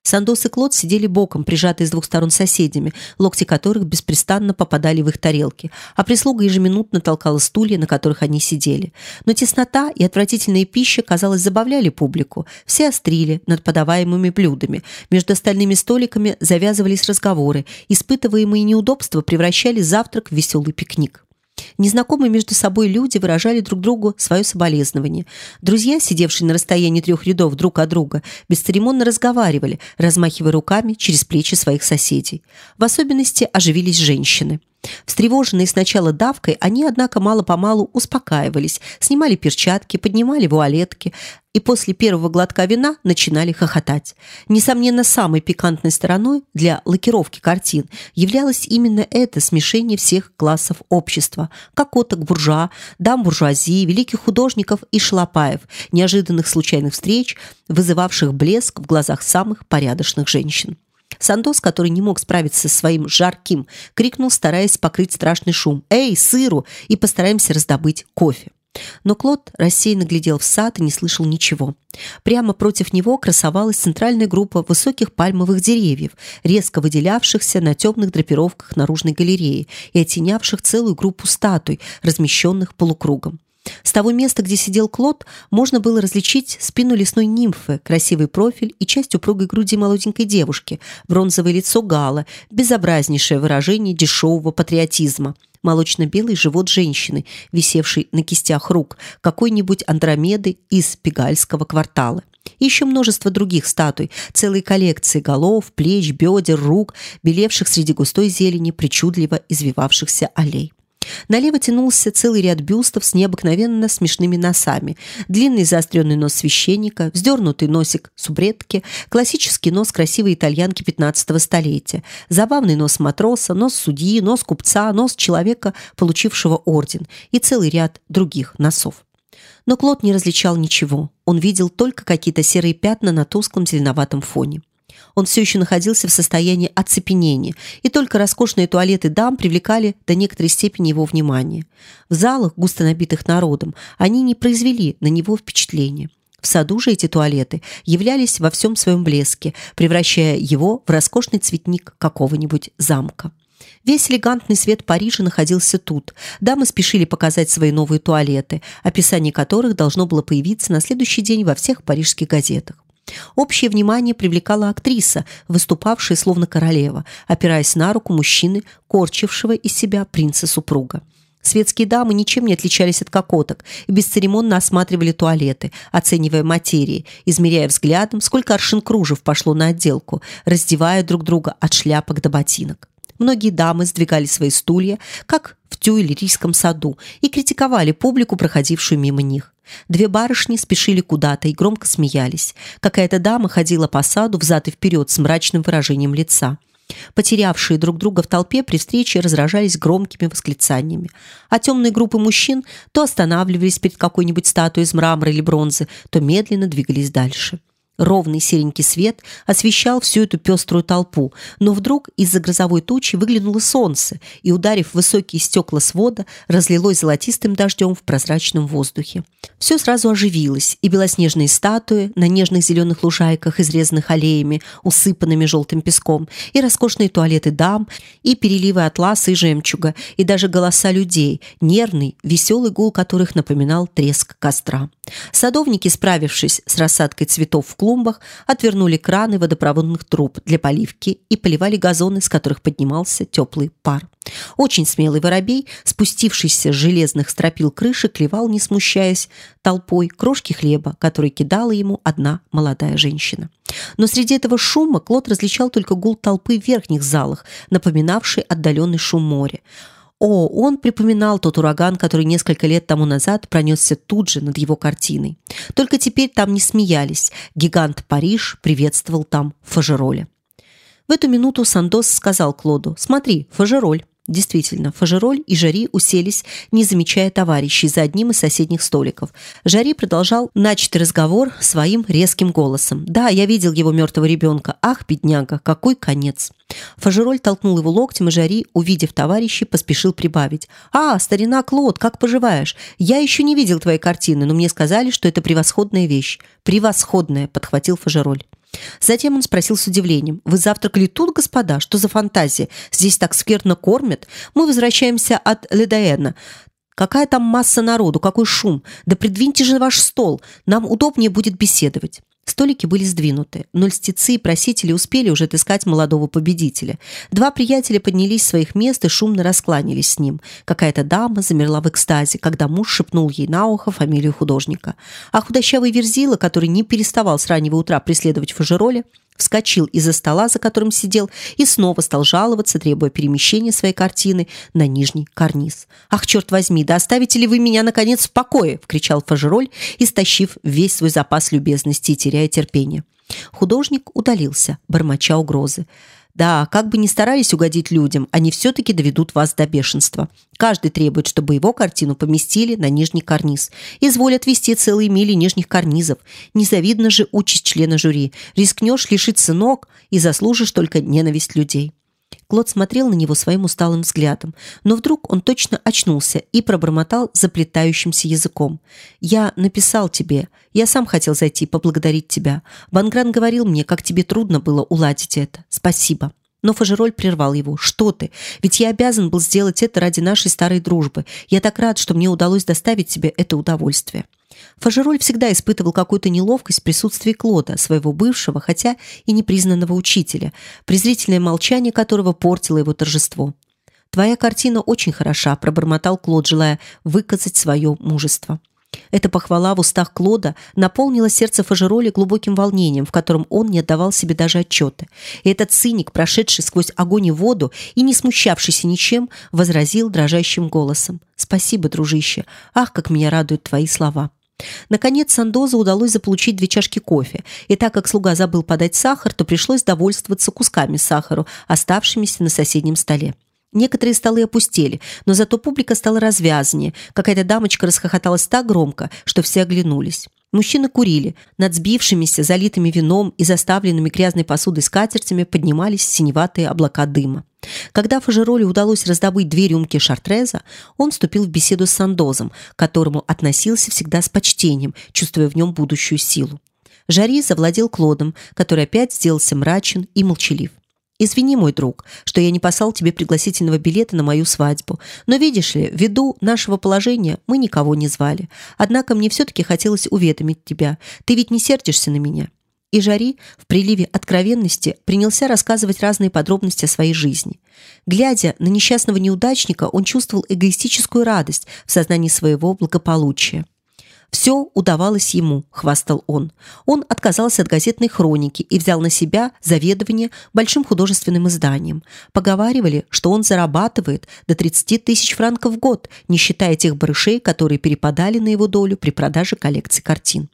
Сандос и Клод сидели боком, прижатые с двух сторон соседями, локти которых беспрестанно попадали в их тарелки, а прислуга ежеминутно толкала стулья, на которых они сидели. Но теснота и отвратительная пища, казалось, забавляли публику. Все острили над подаваемыми блюдами. Между остальными столиками завязывались разговоры. Испытываемые неудобства превращали завтрак в веселый пикник. Незнакомые между собой люди выражали друг другу свое соболезнование. Друзья, сидевшие на расстоянии трех рядов друг от друга, бесцеремонно разговаривали, размахивая руками через плечи своих соседей. В особенности оживились женщины. Встревоженные сначала давкой, они, однако, мало-помалу успокаивались, снимали перчатки, поднимали вуалетки и после первого глотка вина начинали хохотать. Несомненно, самой пикантной стороной для лакировки картин являлось именно это смешение всех классов общества – кокоток, буржуа, дам буржуазии, великих художников и шлопаев, неожиданных случайных встреч, вызывавших блеск в глазах самых порядочных женщин. Сандос, который не мог справиться со своим жарким, крикнул, стараясь покрыть страшный шум. «Эй, сыру! И постараемся раздобыть кофе!» Но Клод рассеянно глядел в сад и не слышал ничего. Прямо против него красовалась центральная группа высоких пальмовых деревьев, резко выделявшихся на темных драпировках наружной галереи и оттенявших целую группу статуй, размещенных полукругом. С того места, где сидел Клод, можно было различить спину лесной нимфы, красивый профиль и часть упругой груди молоденькой девушки, бронзовое лицо Гала, безобразнейшее выражение дешевого патриотизма, молочно-белый живот женщины, висевший на кистях рук, какой-нибудь Андромеды из Пегальского квартала. Еще множество других статуй, целые коллекции голов, плеч, бедер, рук, белевших среди густой зелени, причудливо извивавшихся аллей. Налево тянулся целый ряд бюстов с необыкновенно смешными носами. Длинный заостренный нос священника, вздернутый носик субредки, классический нос красивой итальянки 15 столетия, забавный нос матроса, нос судьи, нос купца, нос человека, получившего орден и целый ряд других носов. Но Клод не различал ничего. Он видел только какие-то серые пятна на тусклом зеленоватом фоне. Он все еще находился в состоянии оцепенения, и только роскошные туалеты дам привлекали до некоторой степени его внимание. В залах, густо набитых народом, они не произвели на него впечатления. В саду же эти туалеты являлись во всем своем блеске, превращая его в роскошный цветник какого-нибудь замка. Весь элегантный свет Парижа находился тут. Дамы спешили показать свои новые туалеты, описание которых должно было появиться на следующий день во всех парижских газетах. Общее внимание привлекала актриса, выступавшая словно королева, опираясь на руку мужчины, корчившего из себя принца-супруга. Светские дамы ничем не отличались от кокоток и бесцеремонно осматривали туалеты, оценивая материи, измеряя взглядом, сколько аршин кружев пошло на отделку, раздевая друг друга от шляпок до ботинок. Многие дамы сдвигали свои стулья, как в тюильрийском саду, и критиковали публику, проходившую мимо них. Две барышни спешили куда-то и громко смеялись. Какая-то дама ходила по саду взад и вперед с мрачным выражением лица. Потерявшие друг друга в толпе при встрече разражались громкими восклицаниями. А темные группы мужчин то останавливались перед какой-нибудь статуей из мрамора или бронзы, то медленно двигались дальше. Ровный серенький свет освещал всю эту пеструю толпу, но вдруг из-за грозовой тучи выглянуло солнце и, ударив высокие стекла свода, разлилось золотистым дождем в прозрачном воздухе. Все сразу оживилось, и белоснежные статуи на нежных зеленых лужайках, изрезанных аллеями, усыпанными желтым песком, и роскошные туалеты дам, и переливы атласа и жемчуга, и даже голоса людей, нервный, веселый гул которых напоминал треск костра. Садовники, справившись с рассадкой цветов в клумбах, отвернули краны водопроводных труб для поливки и поливали газоны, с которых поднимался теплый пар. Очень смелый воробей, спустившийся с железных стропил крыши, клевал, не смущаясь, толпой крошки хлеба, которые кидала ему одна молодая женщина. Но среди этого шума Клод различал только гул толпы в верхних залах, напоминавший отдаленный шум моря. О, он припоминал тот ураган, который несколько лет тому назад пронесся тут же над его картиной. Только теперь там не смеялись. Гигант Париж приветствовал там Фажероля. В эту минуту Сандос сказал Клоду «Смотри, Фажероль». Действительно, Фажероль и Жари уселись, не замечая товарищей, за одним из соседних столиков. Жари продолжал начатый разговор своим резким голосом. «Да, я видел его мертвого ребенка. Ах, бедняга, какой конец!» Фажероль толкнул его локтем, и Жари, увидев товарищей, поспешил прибавить. «А, старина Клод, как поживаешь? Я еще не видел твоей картины, но мне сказали, что это превосходная вещь». «Превосходная», — подхватил Фажероль. Затем он спросил с удивлением. «Вы завтракали тут, господа? Что за фантазия? Здесь так скверно кормят. Мы возвращаемся от Ледаэна. Какая там масса народу, какой шум. Да придвиньте же ваш стол. Нам удобнее будет беседовать». Столики были сдвинуты, но льстецы и просители успели уже отыскать молодого победителя. Два приятеля поднялись с своих мест и шумно раскланялись с ним. Какая-то дама замерла в экстазе, когда муж шепнул ей на ухо фамилию художника. А худощавый Верзила, который не переставал с раннего утра преследовать Фажероля, вскочил из-за стола, за которым сидел, и снова стал жаловаться, требуя перемещения своей картины на нижний карниз. «Ах, черт возьми, да оставите ли вы меня, наконец, в покое?» – вкричал Фажероль, истощив весь свой запас любезности и теряя терпение. Художник удалился, бормоча угрозы. Да, как бы ни старались угодить людям, они все-таки доведут вас до бешенства. Каждый требует, чтобы его картину поместили на нижний карниз. Изволят вести целые мили нижних карнизов. Незавидна же участь члена жюри. Рискнешь лишиться ног и заслужишь только ненависть людей. Клод смотрел на него своим усталым взглядом, но вдруг он точно очнулся и пробормотал заплетающимся языком. «Я написал тебе. Я сам хотел зайти поблагодарить тебя. Бангран говорил мне, как тебе трудно было уладить это. Спасибо». Но Фажероль прервал его. «Что ты? Ведь я обязан был сделать это ради нашей старой дружбы. Я так рад, что мне удалось доставить тебе это удовольствие». Фажероль всегда испытывал какую-то неловкость в присутствии Клода, своего бывшего, хотя и непризнанного учителя, презрительное молчание которого портило его торжество. «Твоя картина очень хороша», – пробормотал Клод, желая выказать свое мужество. Эта похвала в устах Клода наполнила сердце Фажероля глубоким волнением, в котором он не отдавал себе даже отчета. И этот циник, прошедший сквозь огонь и воду и не смущавшийся ничем, возразил дрожащим голосом. «Спасибо, дружище. Ах, как меня радуют твои слова!» Наконец Сандоза удалось заполучить две чашки кофе, и так как слуга забыл подать сахар, то пришлось довольствоваться кусками сахара, оставшимися на соседнем столе. Некоторые столы опустели, но зато публика стала развязнее. Какая-то дамочка расхохоталась так громко, что все оглянулись. Мужчины курили. Над сбившимися, залитыми вином и заставленными грязной посудой скатертями поднимались синеватые облака дыма. Когда Фажероле удалось раздобыть две рюмки шартреза, он вступил в беседу с Сандозом, к которому относился всегда с почтением, чувствуя в нем будущую силу. Жари завладел Клодом, который опять сделался мрачен и молчалив. Извини, мой друг, что я не послал тебе пригласительного билета на мою свадьбу. Но видишь ли, ввиду нашего положения мы никого не звали. Однако мне все-таки хотелось уведомить тебя. Ты ведь не сердишься на меня?» И Жари в приливе откровенности принялся рассказывать разные подробности о своей жизни. Глядя на несчастного неудачника, он чувствовал эгоистическую радость в сознании своего благополучия. Все удавалось ему, хвастал он. Он отказался от газетной хроники и взял на себя заведование большим художественным изданием. Поговаривали, что он зарабатывает до 30 тысяч франков в год, не считая тех барышей, которые перепадали на его долю при продаже коллекции картин.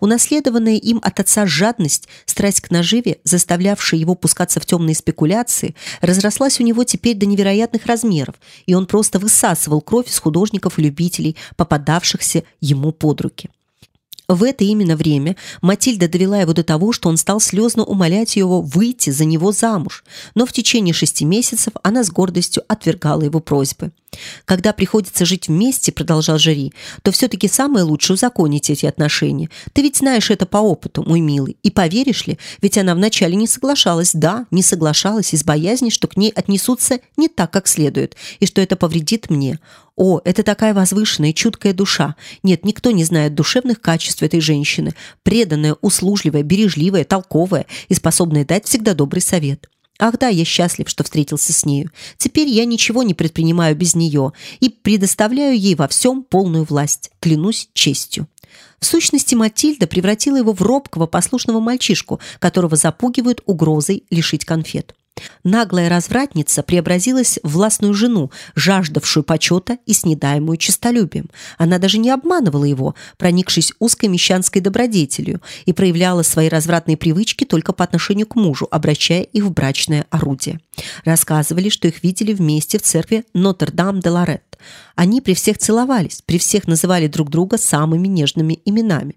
Унаследованная им от отца жадность, страсть к наживе, заставлявшая его пускаться в темные спекуляции, разрослась у него теперь до невероятных размеров, и он просто высасывал кровь из художников и любителей, попадавшихся ему под руки. В это именно время Матильда довела его до того, что он стал слезно умолять его выйти за него замуж, но в течение шести месяцев она с гордостью отвергала его просьбы. Когда приходится жить вместе, продолжал Жери, то все-таки самое лучшее узаконить эти отношения. Ты ведь знаешь это по опыту, мой милый. И поверишь ли, ведь она вначале не соглашалась, да, не соглашалась из боязни, что к ней отнесутся не так, как следует, и что это повредит мне. О, это такая возвышенная, чуткая душа. Нет, никто не знает душевных качеств этой женщины. Преданная, услужливая, бережливая, толковая и способная дать всегда добрый совет. Ах да, я счастлив, что встретился с нею. Теперь я ничего не предпринимаю без нее и предоставляю ей во всем полную власть, клянусь честью. В сущности, Матильда превратила его в робкого, послушного мальчишку, которого запугивают угрозой лишить конфет. Наглая развратница преобразилась в властную жену, жаждавшую почета и снедаемую честолюбием. Она даже не обманывала его, проникшись узкой мещанской добродетелью, и проявляла свои развратные привычки только по отношению к мужу, обращая их в брачное орудие. Рассказывали, что их видели вместе в церкви Нотр-Дам-де-Лорет. Они при всех целовались, при всех называли друг друга самыми нежными именами.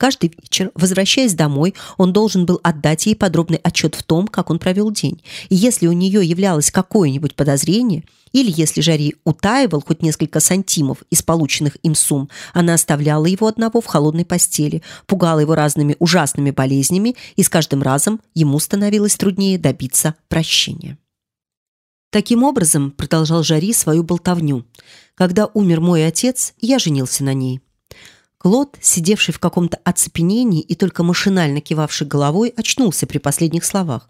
Каждый вечер, возвращаясь домой, он должен был отдать ей подробный отчет в том, как он провел день. И если у нее являлось какое-нибудь подозрение, или если Жари утаивал хоть несколько сантимов из полученных им сумм, она оставляла его одного в холодной постели, пугала его разными ужасными болезнями, и с каждым разом ему становилось труднее добиться прощения. Таким образом, продолжал Жари свою болтовню, когда умер мой отец, я женился на ней. Клод, сидевший в каком-то оцепенении и только машинально кивавший головой, очнулся при последних словах.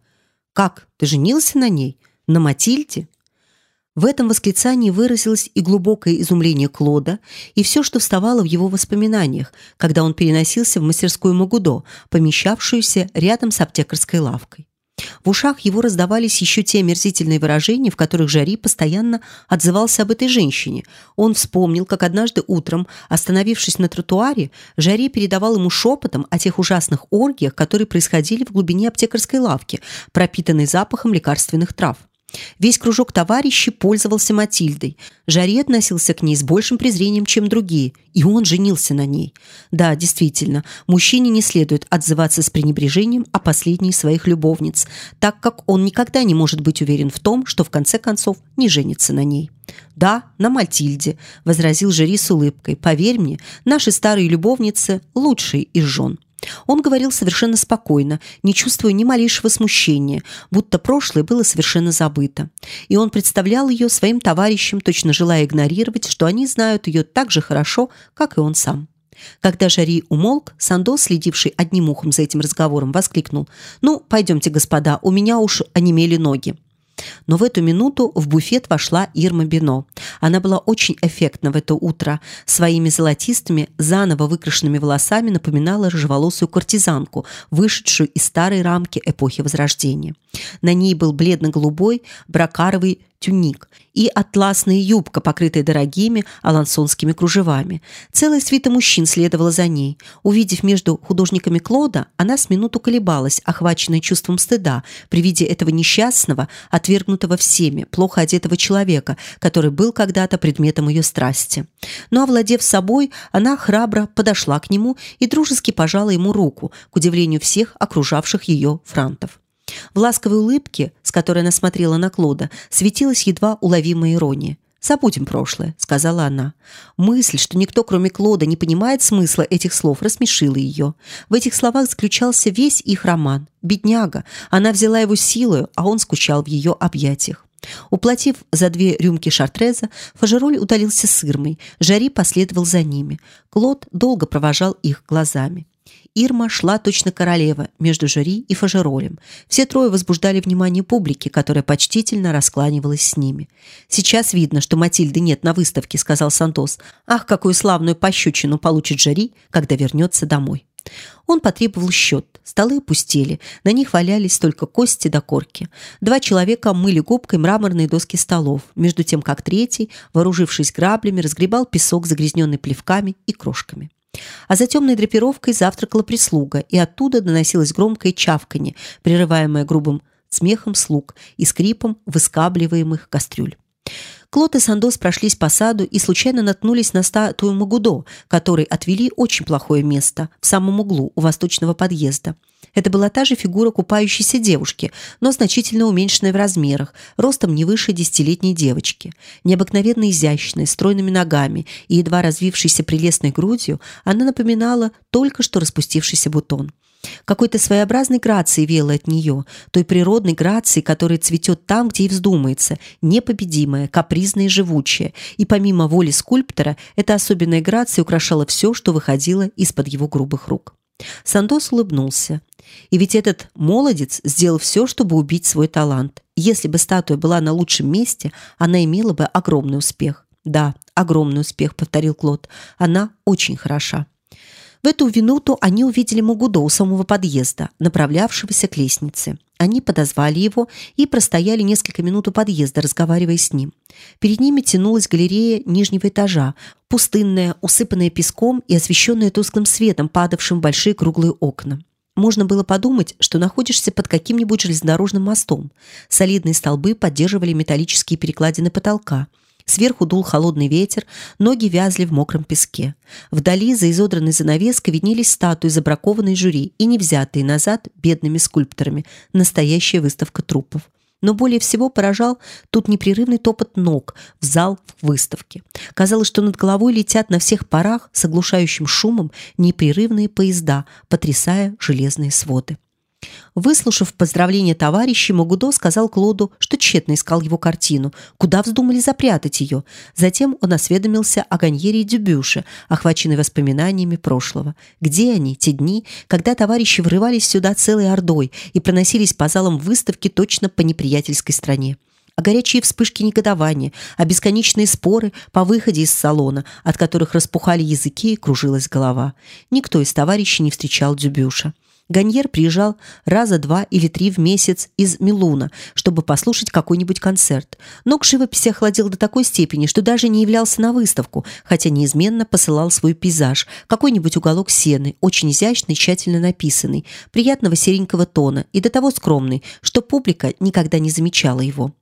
«Как? Ты женился на ней? На Матильде?» В этом восклицании выразилось и глубокое изумление Клода, и все, что вставало в его воспоминаниях, когда он переносился в мастерскую Магудо, помещавшуюся рядом с аптекарской лавкой. В ушах его раздавались еще те омерзительные выражения, в которых Жари постоянно отзывался об этой женщине. Он вспомнил, как однажды утром, остановившись на тротуаре, Жари передавал ему шепотом о тех ужасных оргиях, которые происходили в глубине аптекарской лавки, пропитанной запахом лекарственных трав. Весь кружок товарищей пользовался Матильдой. Жари относился к ней с большим презрением, чем другие, и он женился на ней. Да, действительно, мужчине не следует отзываться с пренебрежением о последней своих любовниц, так как он никогда не может быть уверен в том, что в конце концов не женится на ней. Да, на Матильде, возразил Жари с улыбкой. Поверь мне, наши старые любовницы лучшие из жен. Он говорил совершенно спокойно, не чувствуя ни малейшего смущения, будто прошлое было совершенно забыто. И он представлял ее своим товарищам, точно желая игнорировать, что они знают ее так же хорошо, как и он сам. Когда Жари умолк, Сандо, следивший одним ухом за этим разговором, воскликнул: "Ну, пойдемте, господа, у меня уж онемели ноги". Но в эту минуту в буфет вошла Ирма Бино. Она была очень эффектна в это утро. Своими золотистыми, заново выкрашенными волосами напоминала рыжеволосую куртизанку, вышедшую из старой рамки эпохи Возрождения. На ней был бледно-голубой бракаровый тюник и атласная юбка, покрытая дорогими алансонскими кружевами. Целая свита мужчин следовала за ней. Увидев между художниками Клода, она с минуту колебалась, охваченная чувством стыда при виде этого несчастного, отвергнутого всеми, плохо одетого человека, который был когда-то предметом ее страсти. Но овладев собой, она храбро подошла к нему и дружески пожала ему руку, к удивлению всех окружавших ее франтов. В ласковой улыбке, с которой она смотрела на Клода, светилась едва уловимая ирония. «Забудем прошлое», — сказала она. Мысль, что никто, кроме Клода, не понимает смысла этих слов, рассмешила ее. В этих словах заключался весь их роман. Бедняга. Она взяла его силою, а он скучал в ее объятиях. Уплатив за две рюмки шартреза, Фажероль удалился с Ирмой. Жари последовал за ними. Клод долго провожал их глазами. Ирма шла точно королева между жюри и фажеролем. Все трое возбуждали внимание публики, которая почтительно раскланивалась с ними. Сейчас видно, что Матильды нет на выставке, сказал Сантос. Ах, какую славную пощечину получит жюри, когда вернется домой. Он потребовал счет. Столы опустели, на них валялись только кости до да корки. Два человека мыли губкой мраморные доски столов, между тем как третий, вооружившись граблями, разгребал песок, загрязненный плевками и крошками. А за темной драпировкой завтракала прислуга, и оттуда доносилось громкое чавканье, прерываемое грубым смехом слуг и скрипом выскабливаемых кастрюль. Клод и Сандос прошлись по саду и случайно наткнулись на статую Магудо, которой отвели очень плохое место в самом углу у восточного подъезда. Это была та же фигура купающейся девушки, но значительно уменьшенная в размерах, ростом не выше десятилетней девочки. Необыкновенно изящная, стройными ногами и едва развившейся прелестной грудью, она напоминала только что распустившийся бутон. Какой-то своеобразной грацией веяло от нее, той природной грацией, которая цветет там, где и вздумается, непобедимая, капризная и живучая. И помимо воли скульптора, эта особенная грация украшала все, что выходило из-под его грубых рук. Сандос улыбнулся. И ведь этот молодец сделал все, чтобы убить свой талант. Если бы статуя была на лучшем месте, она имела бы огромный успех. Да, огромный успех, повторил Клод. Она очень хороша. В эту минуту они увидели Магудо у самого подъезда, направлявшегося к лестнице. Они подозвали его и простояли несколько минут у подъезда, разговаривая с ним. Перед ними тянулась галерея нижнего этажа, пустынная, усыпанная песком и освещенная тусклым светом, падавшим в большие круглые окна. Можно было подумать, что находишься под каким-нибудь железнодорожным мостом. Солидные столбы поддерживали металлические перекладины потолка. Сверху дул холодный ветер, ноги вязли в мокром песке. Вдали за изодранной занавеской виднелись статуи, забракованные жюри и не взятые назад бедными скульпторами. Настоящая выставка трупов. Но более всего поражал тут непрерывный топот ног в зал в выставке. Казалось, что над головой летят на всех парах с оглушающим шумом непрерывные поезда, потрясая железные своды. Выслушав поздравления товарищей, Магудо сказал Клоду, что тщетно искал его картину, куда вздумали запрятать ее. Затем он осведомился о Ганьере и Дюбюше, охваченной воспоминаниями прошлого. Где они, те дни, когда товарищи врывались сюда целой ордой и проносились по залам выставки точно по неприятельской стране? а горячие вспышки негодования, а бесконечные споры по выходе из салона, от которых распухали языки и кружилась голова. Никто из товарищей не встречал Дюбюша. Ганьер приезжал раза два или три в месяц из Милуна, чтобы послушать какой-нибудь концерт. Но к живописи охладел до такой степени, что даже не являлся на выставку, хотя неизменно посылал свой пейзаж, какой-нибудь уголок сены, очень изящный, тщательно написанный, приятного серенького тона и до того скромный, что публика никогда не замечала его.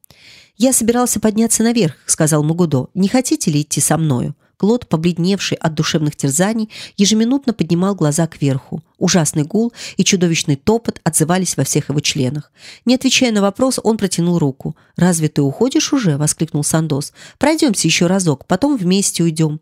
«Я собирался подняться наверх», — сказал Магудо. «Не хотите ли идти со мною?» Клод, побледневший от душевных терзаний, ежеминутно поднимал глаза кверху. Ужасный гул и чудовищный топот отзывались во всех его членах. Не отвечая на вопрос, он протянул руку. «Разве ты уходишь уже?» – воскликнул Сандос. «Пройдемся еще разок, потом вместе уйдем».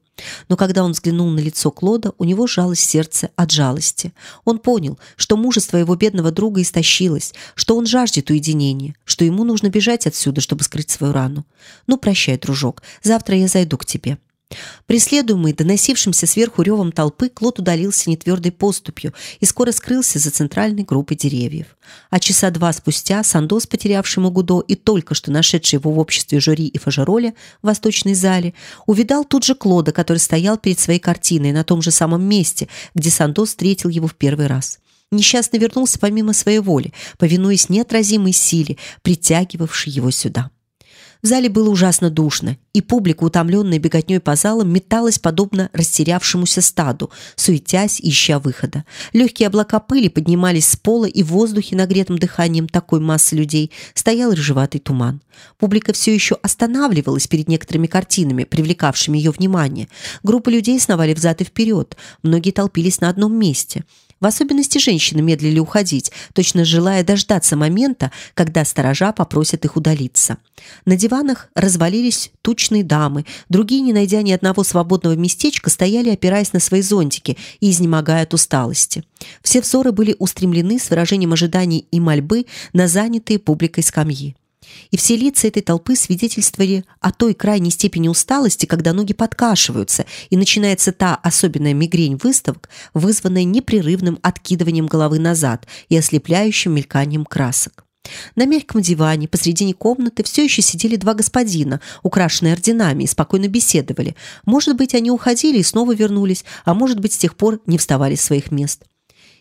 Но когда он взглянул на лицо Клода, у него сжалось сердце от жалости. Он понял, что мужество его бедного друга истощилось, что он жаждет уединения, что ему нужно бежать отсюда, чтобы скрыть свою рану. «Ну, прощай, дружок, завтра я зайду к тебе». Преследуемый доносившимся сверху ревом толпы, Клод удалился нетвердой поступью и скоро скрылся за центральной группой деревьев. А часа два спустя Сандос, потерявший Магудо и только что нашедший его в обществе жюри и фажероля в восточной зале, увидал тут же Клода, который стоял перед своей картиной на том же самом месте, где Сандос встретил его в первый раз. Несчастный вернулся помимо своей воли, повинуясь неотразимой силе, притягивавшей его сюда. В зале было ужасно душно, и публика, утомленная беготней по залам, металась подобно растерявшемуся стаду, суетясь ища выхода. Легкие облака пыли поднимались с пола, и в воздухе, нагретом дыханием такой массы людей, стоял рыжеватый туман. Публика все еще останавливалась перед некоторыми картинами, привлекавшими ее внимание. Группы людей сновали взад и вперед, многие толпились на одном месте – в особенности женщины медлили уходить, точно желая дождаться момента, когда сторожа попросят их удалиться. На диванах развалились тучные дамы, другие, не найдя ни одного свободного местечка, стояли, опираясь на свои зонтики и изнемогая от усталости. Все взоры были устремлены с выражением ожиданий и мольбы на занятые публикой скамьи. И все лица этой толпы свидетельствовали о той крайней степени усталости, когда ноги подкашиваются, и начинается та особенная мигрень выставок, вызванная непрерывным откидыванием головы назад и ослепляющим мельканием красок. На мягком диване посредине комнаты все еще сидели два господина, украшенные орденами, и спокойно беседовали. Может быть, они уходили и снова вернулись, а может быть, с тех пор не вставали с своих мест.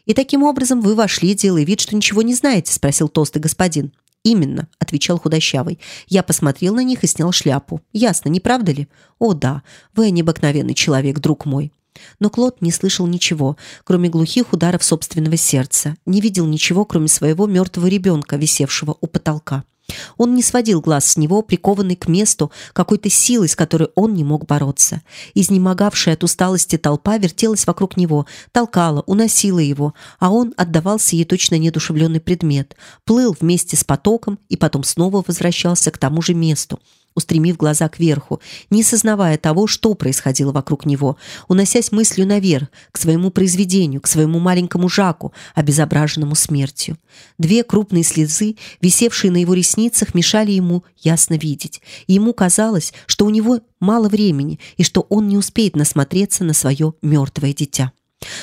«И таким образом вы вошли, делая вид, что ничего не знаете?» – спросил толстый господин. Именно, отвечал худощавый. Я посмотрел на них и снял шляпу. Ясно, не правда ли? О, да. Вы необыкновенный человек, друг мой. Но Клод не слышал ничего, кроме глухих ударов собственного сердца. Не видел ничего, кроме своего мертвого ребенка, висевшего у потолка. Он не сводил глаз с него, прикованный к месту какой-то силой, с которой он не мог бороться. Изнемогавшая от усталости толпа вертелась вокруг него, толкала, уносила его, а он отдавался ей точно недушевленный предмет, плыл вместе с потоком и потом снова возвращался к тому же месту, устремив глаза кверху, не сознавая того, что происходило вокруг него, уносясь мыслью наверх, к своему произведению, к своему маленькому Жаку, обезображенному смертью. Две крупные слезы, висевшие на его ресницах, мешали ему ясно видеть. Ему казалось, что у него мало времени и что он не успеет насмотреться на свое мертвое дитя.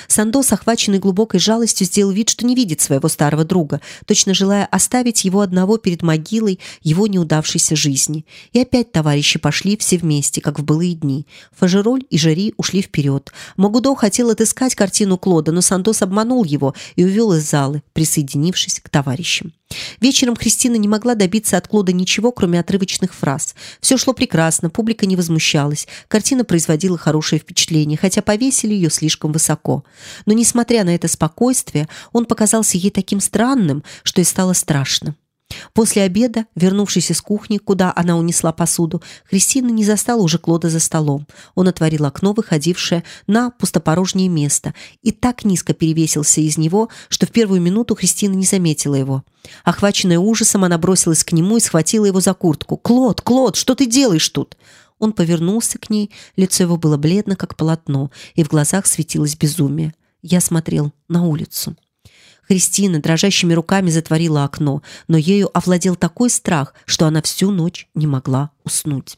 Сандос, охваченный глубокой жалостью, сделал вид, что не видит своего старого друга, точно желая оставить его одного перед могилой его неудавшейся жизни. И опять товарищи пошли все вместе, как в былые дни. Фажероль и Жери ушли вперед. Магудо хотел отыскать картину Клода, но Сандос обманул его и увел из залы, присоединившись к товарищам. Вечером Кристина не могла добиться от Клода ничего, кроме отрывочных фраз. Все шло прекрасно, публика не возмущалась, картина производила хорошее впечатление, хотя повесили ее слишком высоко. Но, несмотря на это спокойствие, он показался ей таким странным, что и стало страшно. После обеда, вернувшись из кухни, куда она унесла посуду, Кристина не застала уже Клода за столом. Он отворил окно, выходившее на пустопорожнее место, и так низко перевесился из него, что в первую минуту Кристина не заметила его. Охваченная ужасом, она бросилась к нему и схватила его за куртку. «Клод, Клод, что ты делаешь тут?» Он повернулся к ней, лицо его было бледно, как полотно, и в глазах светилось безумие. Я смотрел на улицу. Кристина дрожащими руками затворила окно, но ею овладел такой страх, что она всю ночь не могла уснуть.